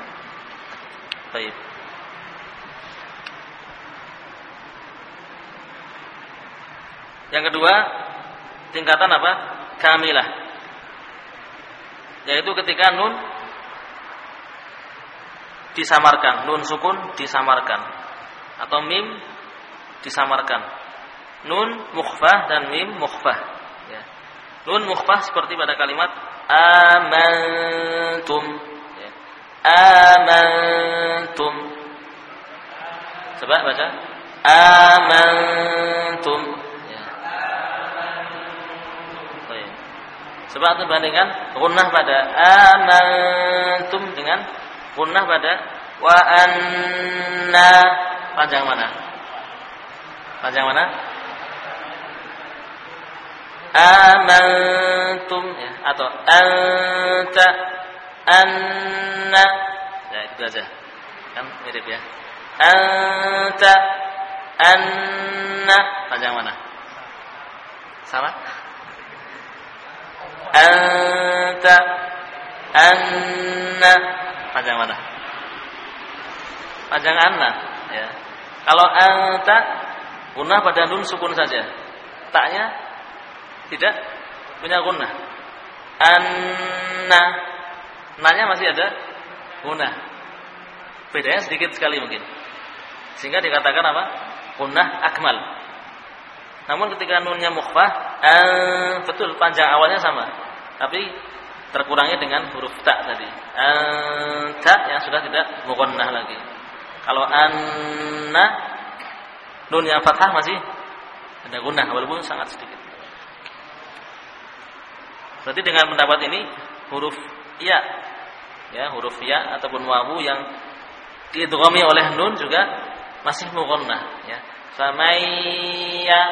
Baik Yang kedua, tingkatan apa? Kamilah. Yaitu ketika nun disamarkan, nun sukun disamarkan atau mim disamarkan. Nun mukhfah dan mim mukhfah. Ya. Nun mukhfah seperti pada kalimat amantum. Ya. Amantum. Coba baca. Amantum. Sebab itu bandingkan gunnah pada amantum dengan gunnah pada wa anna panjang mana? Panjang mana? Amantum ya atau anta anna ya itu saja kan mirip ya anta anna panjang mana? Sama? Anta anna panjang mana? Panjang anna ya. Kalau anta gunnah pada nun sukun saja. Taknya tidak punya gunnah anna. Nanya masih ada gunnah bedanya sedikit sekali mungkin. Sehingga dikatakan apa? Gunnah akmal. Namun ketika nunnya mukhfah, betul panjang awalnya sama, tapi terkurangnya dengan huruf ta tadi. Eh, ta yang sudah tidak mughannah lagi. Kalau anna nun yang fathah masih ada gunnah walaupun sangat sedikit. Berarti dengan pendapat ini huruf ya ya huruf ya ataupun wawu yang diidghami oleh nun juga masih mughannah ya. Samaya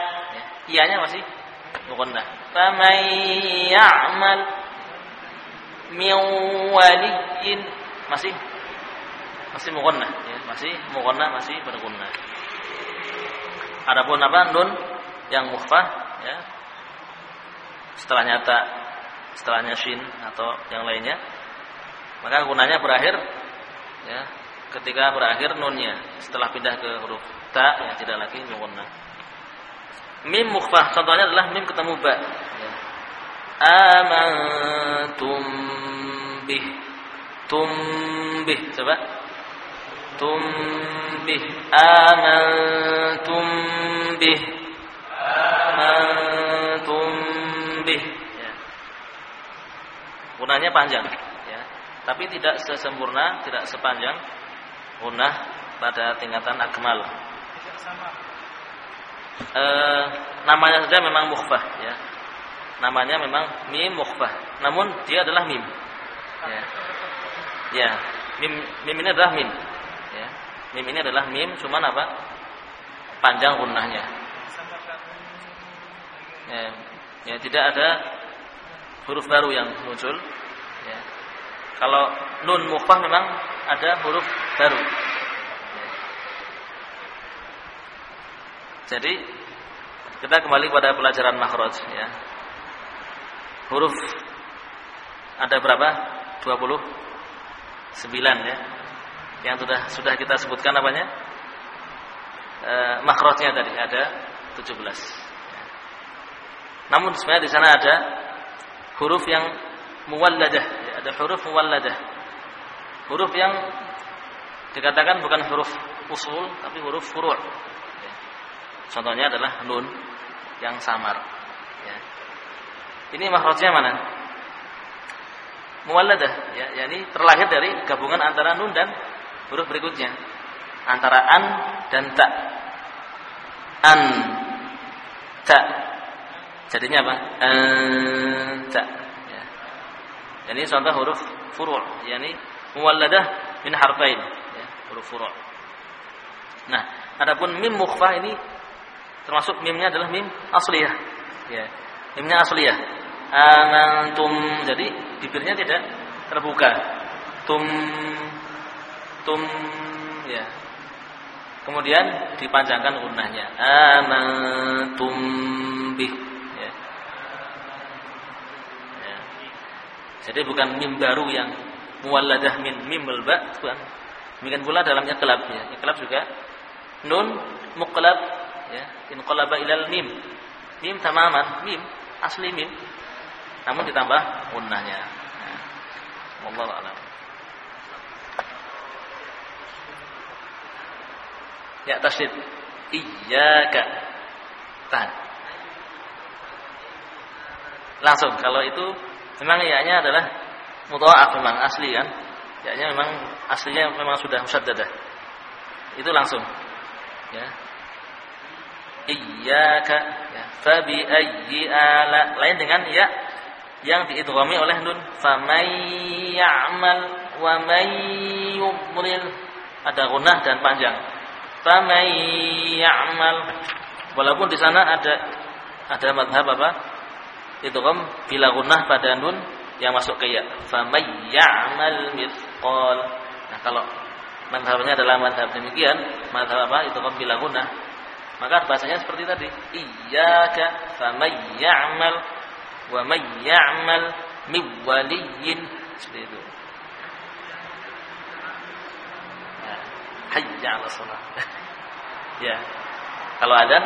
Iyanya masih mughannah. Faman ya'mal min waliyin masih masih mughannah ya, masih mughannah masih berguna. Adapun apa nun yang mukhfah ya setelahnya ta setelahnya shin atau yang lainnya maka gunanya berakhir ya ketika berakhir nunnya setelah pindah ke huruf ta yang tidak lagi mughannah. Mim mukhfah. Contohnya adalah mim ketemu ba. Amantum bih. Tumbih coba. Tumbih amantum bih. Amantum bih. Ya. gunanya panjang. Ya. Tapi tidak sesempurna tidak sepanjang gunah pada tingkatan akmal e, namanya saja memang mukhfah ya. Namanya memang mim mukhfah namun dia adalah mim. Ya. Ya. Mim mim ini adalah mim. Ya. Mim ini adalah mim cuman apa? Panjang gunahnya ya, ya tidak ada huruf baru yang muncul. Ya. Kalau nun mukhfah memang ada huruf baru jadi kita kembali pada pelajaran makhraj ya huruf ada berapa 29 ya. Yang sudah sudah kita sebutkan apanya? E, tadi ada 17. Ya. Namun sebenarnya di sana ada huruf yang muwalladah, ya, ada huruf muwalladah. Huruf yang dikatakan bukan huruf usul tapi huruf furu'. Ya. Contohnya adalah nun yang samar. Ya. Ini makhrajnya mana? muwalladah ya yakni terlahir dari gabungan antara nun dan huruf berikutnya antara an dan ta an ta jadinya apa ta ya ini contoh huruf furu' yakni muwalladah min harfain ya huruf furu' nah adapun mim mukhfah ini termasuk mimnya adalah mim asliyah. Ya. Mimnya asliyah. Amantum. Jadi bibirnya tidak terbuka. Tum tum ya. Kemudian dipanjangkan gunahnya amantum bih ya. ya. jadi bukan mim baru yang muwalladah min mim ba bukan. Demikian pula dalamnya kelab ya. Kelab juga nun muqlab ya inqalaba ilal mim mim tamaman mim asli mim namun ditambah gunnahnya. Ya. Wallahu a'lam. Ya tasdid. Iyyaka. Tahan. Langsung kalau itu memang iya-nya adalah mudha'af memang asli kan. Ya-nya memang aslinya memang sudah musaddadah. Itu langsung. Ya. Iyyaka ya. Fa bi ayyi ala. Lain dengan ya yang diidghami oleh nun. Famay ya'mal wa may yudlil ada gunah dan panjang. Famay ya'mal. Walaupun di sana ada ada madhab apa? Idgham bila gunah pada nun yang masuk ke ya. Famay ya'mal mithqal. Nah kalau madhabnya adalah madhab demikian madhab apa? Idgham bila gunah maka bahasanya seperti tadi iyyaka famay ya'mal wa may ya'mal min waliyyin seperti itu. Ya. Hayya 'ala shalah. (laughs) ya. Kalau ya,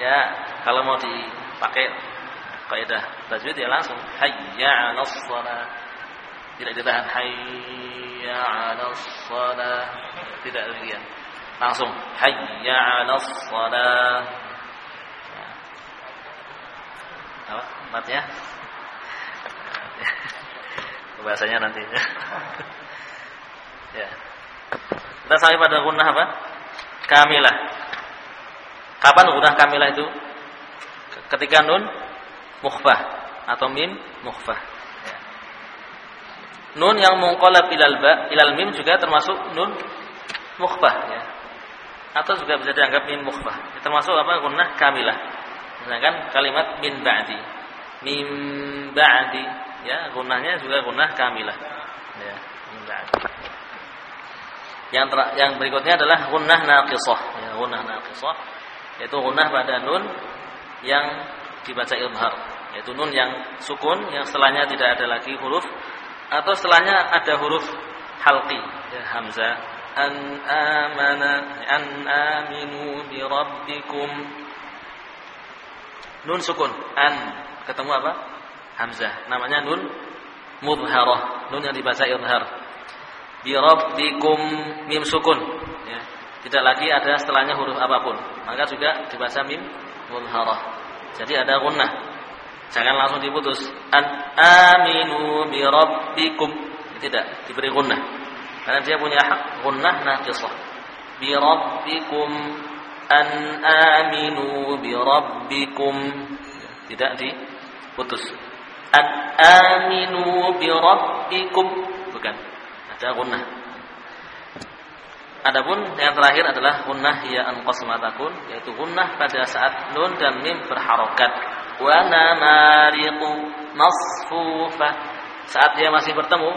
ya kalau mau dipakai kaidah tajwid ya langsung hayya 'ala shalah. Tidak ditahan hayya 'ala shalah. Tidak demikian. Langsung hayya 'ala shalah. apa? Matnya bahasanya nanti. Ya. Kita sampai pada gunah apa? Kamilah. Kapan gunah kamilah itu? Ketika nun mukhfah. Atau mim mukhfah. Ya. nun yang mengkolab ilal ba ilal mim juga termasuk nun mukhfah ya atau juga bisa dianggap mim mukhfah ya, termasuk apa? Gunah kamilah. Sedangkan kalimat min ba'di. Min ba'di. Ya gunahnya juga gunah kamilah. Ya, enggak. Yang ter, yang berikutnya adalah gunah naqisah. Ya, gunah naqisah. Yaitu gunah pada nun yang dibaca ilhar, yaitu nun yang sukun yang setelahnya tidak ada lagi huruf atau setelahnya ada huruf halqi. Ya hamzah amana an aminu bi rabbikum nun sukun. An. Ketemu apa? Hamzah. Namanya nun mudharah. Nun yang dibaca izhar bi rabbikum mim sukun. Ya. Tidak lagi ada setelahnya huruf apa pun. Maka juga dibaca mim mudharah. Jadi ada gunnah. Jangan langsung diputus. An aminu bi rabbikum tidak. Diberi gunnah karena dia punya hak gunnah naqisah. Bi rabbikum an aminu bi rabbikum. Tidak diputus. An aminu bi rabbikum. Bukan. Ada gunnah. Adapun yang terakhir adalah gunnah ya anqas matakun yaitu gunnah pada saat nun dan mim berharokat. Wa namariqu masfufa. Saat dia masih bertemu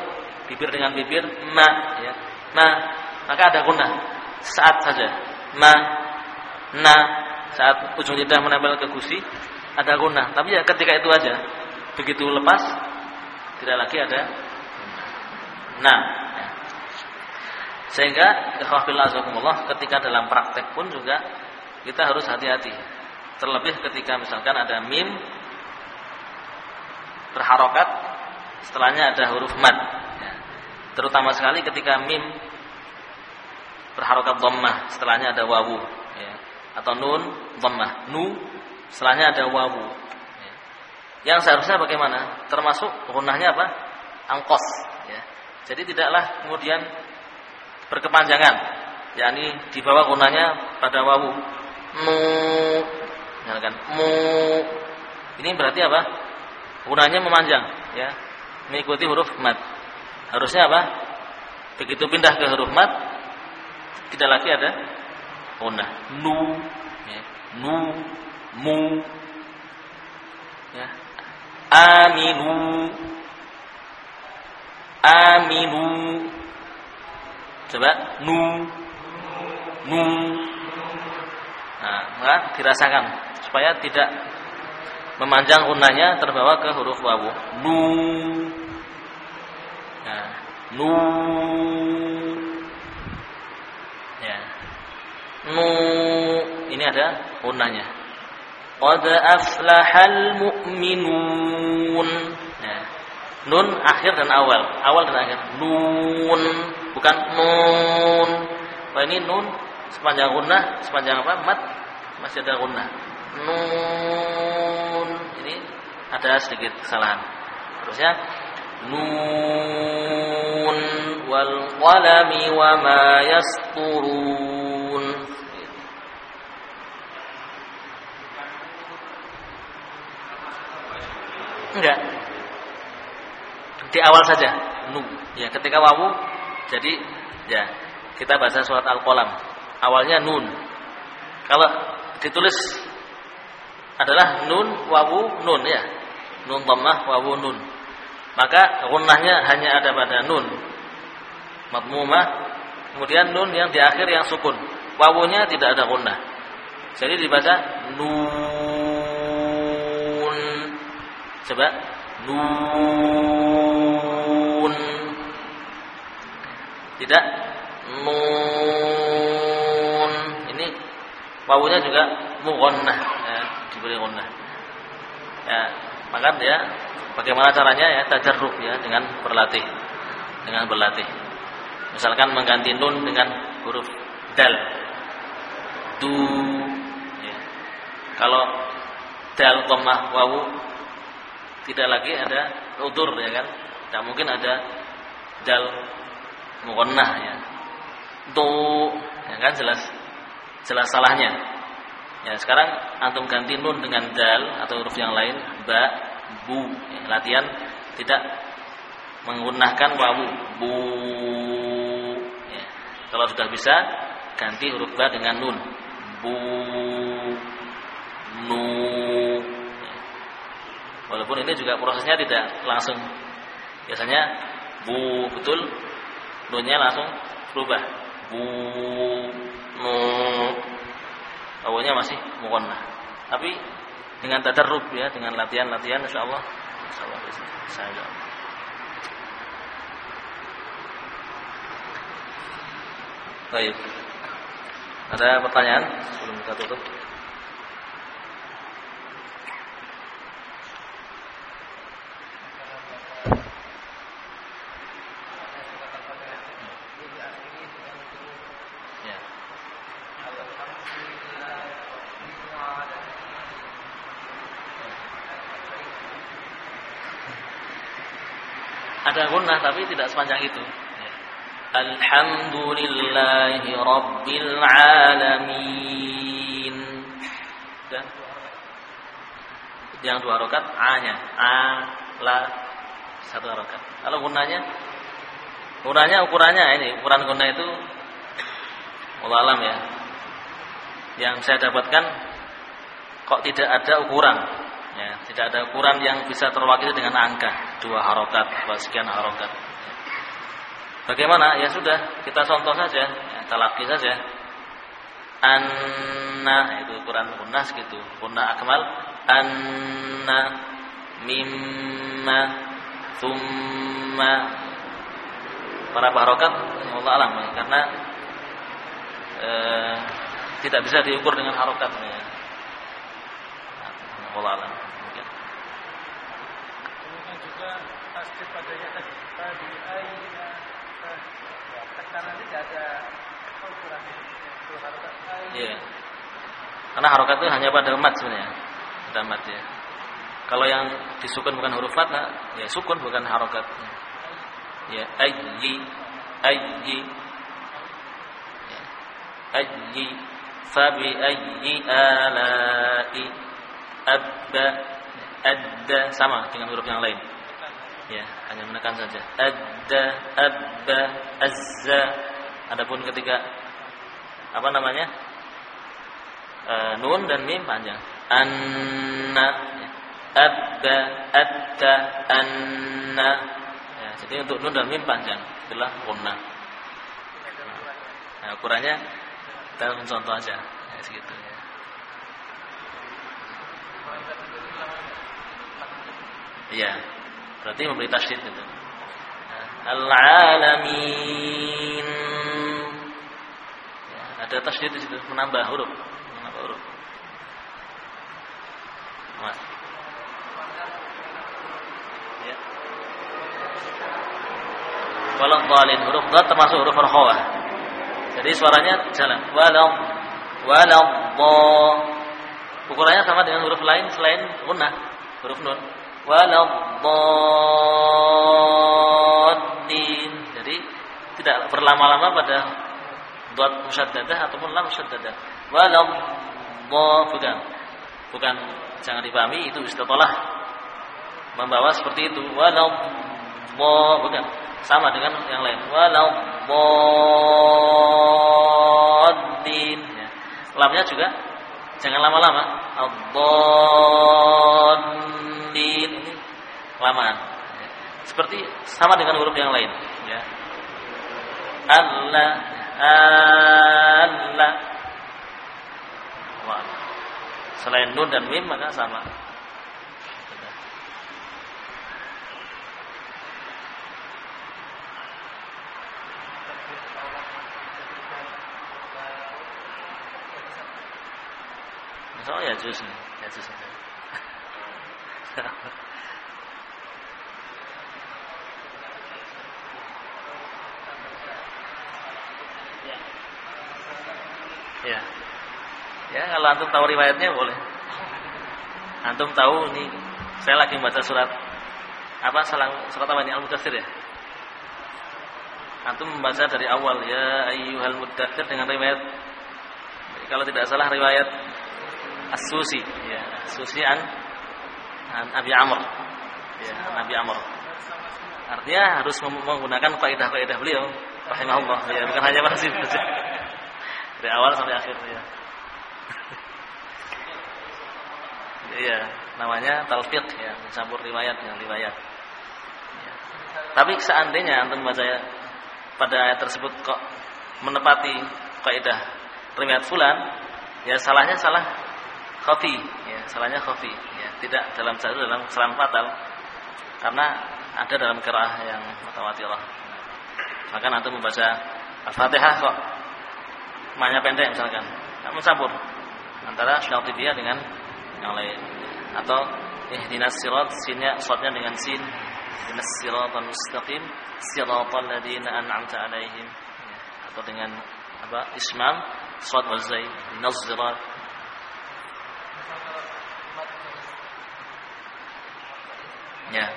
bibir dengan bibir ma ya. Ma maka ada gunnah saat saja. Ma na saat ujung lidah menempel ke gusi ada gunnah tapi ya ketika itu aja begitu lepas tidak lagi ada nah ya. sehingga azakumullah ketika dalam praktek pun juga kita harus hati-hati. Terlebih ketika misalkan ada mim berharokat setelahnya ada huruf mad. Terutama sekali ketika mim berharokat dhammah setelahnya ada wawu ya. atau nun dhammah nu setelahnya ada wawu ya. yang seharusnya bagaimana? Termasuk gunahnya apa? Angkos ya. jadi tidaklah kemudian berkepanjangan yakni di bawah gunanya pada wawu. Mu kan mu. Ini berarti apa? Gunanya memanjang ya. Mengikuti huruf mat harusnya apa? Begitu pindah ke huruf mat tidak lagi ada? Gunah nu. Ya. nu mu. Ya. Aminu. Aminu. Coba. Nu. Nu. Nah maka dirasakan. Supaya tidak memanjang unanya terbawa ke huruf wawu. Nu nah, nu. Ya. Nu. Ini ada unanya qad aflahal mu'minun. Ya. nun akhir dan awal. Awal dan akhir. Nun bukan nun. Wah ini nun sepanjang gunnah sepanjang apa? Mat masih ada gunnah. Nun. Ini ada sedikit kesalahan. Terusnya nun wal qalami wa ma enggak. Di awal saja. Nu. Ya ketika wawu jadi ya kita baca surat al-qalam. Awalnya nun. Kalau ditulis adalah nun wawu nun ya. Nun dhammah wawu nun maka gunnahnya hanya ada pada nun. Madmumah kemudian nun yang di akhir yang sukun. Wawunya tidak ada gunnah. Jadi dibaca nun. Coba. Nun. Tidak. Nun. Ini wawunya juga mughannah. Ya, diberi gunnah. Ya maka dia bagaimana caranya ya tajarruf ya dengan berlatih. Dengan berlatih. Misalkan mengganti nun dengan huruf dal. Du. Ya. kalau dal dhammah wawu tidak lagi ada udur ya kan? Tidak mungkin ada dal mughannah ya. Do ya kan? Jelas jelas salahnya ya sekarang antum ganti nun dengan dal atau huruf yang lain ba bu ya, latihan tidak menggunakan wawu bu ya. kalau sudah bisa ganti huruf ba dengan nun bu nu ya. Walaupun ini juga prosesnya tidak langsung. Biasanya bu betul nunnya langsung berubah. Bu nu awalnya masih muqannah. Tapi dengan tadarrub ya, dengan latihan-latihan insyaallah insyaallah bisa. Baik. Ada pertanyaan sebelum kita tutup? Ya. Ada gunnah tapi tidak sepanjang itu. Alhamdulillahi Rabbil Alamin. Dan Yang dua rokat A-nya. A, La Satu rokat. Kalau gunanya Gunanya ukurannya ini Ukuran guna itu Allah alam ya. Yang saya dapatkan Kok tidak ada ukuran? Ya, Tidak ada ukuran yang bisa terwakili dengan angka Dua harokat sekian harokat Bagaimana? Ya sudah, kita contoh saja, ya, talaki saja. Anna itu ukuran kunas gitu, kunna akmal. Anna mimma thumma para barokat Allah alam karena eh, tidak bisa diukur dengan harokat ya. Allah alam. Kemudian juga tasdid padanya tadi tadi tekanan tidak ada harokat Iya. Karena harokat itu hanya pada mat sebenarnya. Pada mat ya. Kalau yang disukun bukan huruf nah, ya sukun bukan harokat. Ya, ayyi, ayyi. Ya. Ayyi, fabi ayyi alai abba adda sama dengan huruf yang lain. Ya, hanya menekan saja. Adda, abba, azza. Adapun ketika apa namanya? E, nun dan mim panjang. Anna, ya. abba, adda, anna. Ya, jadi untuk nun dan mim panjang. Itulah gunnah. Nah, ukurannya kita contoh aja. Ya, segitu ya. Iya. Berarti memberi tasydid itu. Al-alamin. Ya, ada tasydid di situ menambah huruf, menambah huruf. Mas. Ya. Walau dhalin huruf dhat termasuk huruf rokhawah. Jadi suaranya jalan. Walau walau Ukurannya sama dengan huruf lain selain gunnah, huruf nun. Waladdallin. Jadi tidak berlama-lama pada dot musyaddadah ataupun lam musyaddadah. Waladh bukan. Bukan jangan dipahami itu istilah membawa seperti itu. Waladh bukan. Sama dengan yang lain. Waladdallin. Ya. Lamnya juga jangan lama-lama. Ad-dallin ini kelamaan. Seperti sama dengan huruf yang lain, ya. Allah, Allah. Wah. Selain nun dan mim maka sama. Oh ya nih, ya juz (laughs) Ya, kalau antum tahu riwayatnya boleh. Antum tahu nih, saya lagi membaca surat apa salah surat apa ini Al-Mudaththir ya? Antum membaca dari awal ya ayyuhal mudaththir dengan riwayat kalau tidak salah riwayat As-Susi ya, Susi an, an Abi Amr. Ya, an Abi Amr. Artinya harus menggunakan kaidah-kaidah beliau rahimahullah ya, bukan hanya masih dari awal sampai akhir ya. Iya. namanya talfiq ya, mencampur riwayat dengan riwayat. Ya. Tapi seandainya antum baca pada ayat tersebut kok menepati kaidah riwayat fulan, ya salahnya salah khafi, ya, salahnya khafi, ya, tidak dalam satu dalam kesalahan fatal. Karena ada dalam qiraah yang mutawatirah. Maka antum membaca Al-Fatihah kok maknanya pendek misalkan, mencampur antara syatibiyah dengan yang lain. Atau ihdinas sirat sinnya shadnya dengan sin. Ihdinas siratal mustaqim siratal ladzina an'amta alaihim. Atau dengan apa? Ismam shad wal zai nazzirat ya.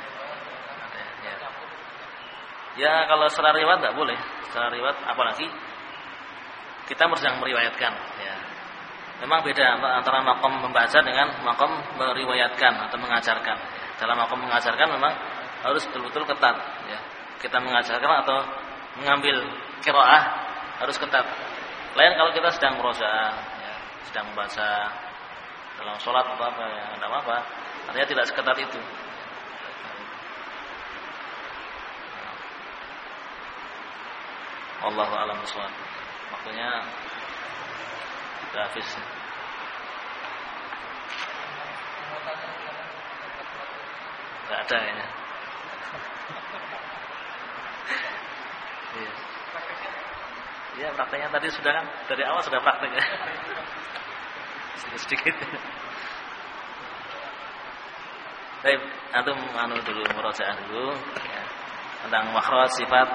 Ya kalau secara riwayat boleh. Secara riwayat apalagi kita harus yang meriwayatkan. Ya memang beda antara makom membaca dengan makom meriwayatkan atau mengajarkan. Dalam makom mengajarkan memang harus betul-betul ketat. Ya. Kita mengajarkan atau mengambil kiroah harus ketat. Lain kalau kita sedang merojaah, ya, sedang membaca dalam sholat atau apa ya, tidak apa-apa. Artinya tidak seketat itu. Allah alam Waktunya Hafiz. Tidak ada ya. Iya. Prakteknya tadi sudah kan dari awal sudah praktek ya. Sedikit sedikit. Baik, antum anu dulu murojaah dulu ya. tentang makhraj sifat.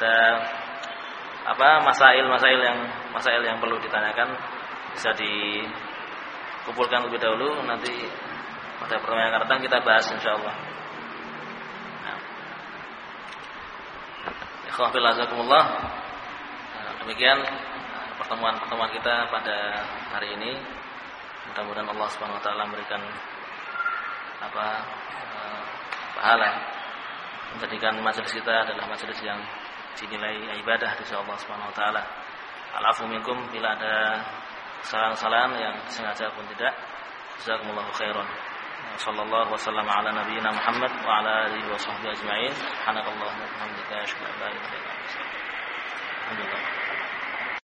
Ya. Apa masail-masail yang masail yang perlu ditanyakan bisa dikumpulkan lebih dahulu nanti pada pertemuan yang akan datang kita bahas insyaallah. Nah. Ikhwafillah nah, demikian pertemuan-pertemuan kita pada hari ini. Mudah-mudahan Allah Subhanahu wa taala memberikan apa eh, pahala menjadikan majelis kita adalah majelis yang dinilai ibadah di sisi Allah Subhanahu wa taala. Alafu bila ada kesalahan-kesalahan yang sengaja pun tidak. Jazakumullahu khairan. Sallallahu wasallam ala nabiyyina Muhammad wa ala alihi wa sahbihi ajma'in. Wa bihamdika asyhadu an la ilaha illa anta.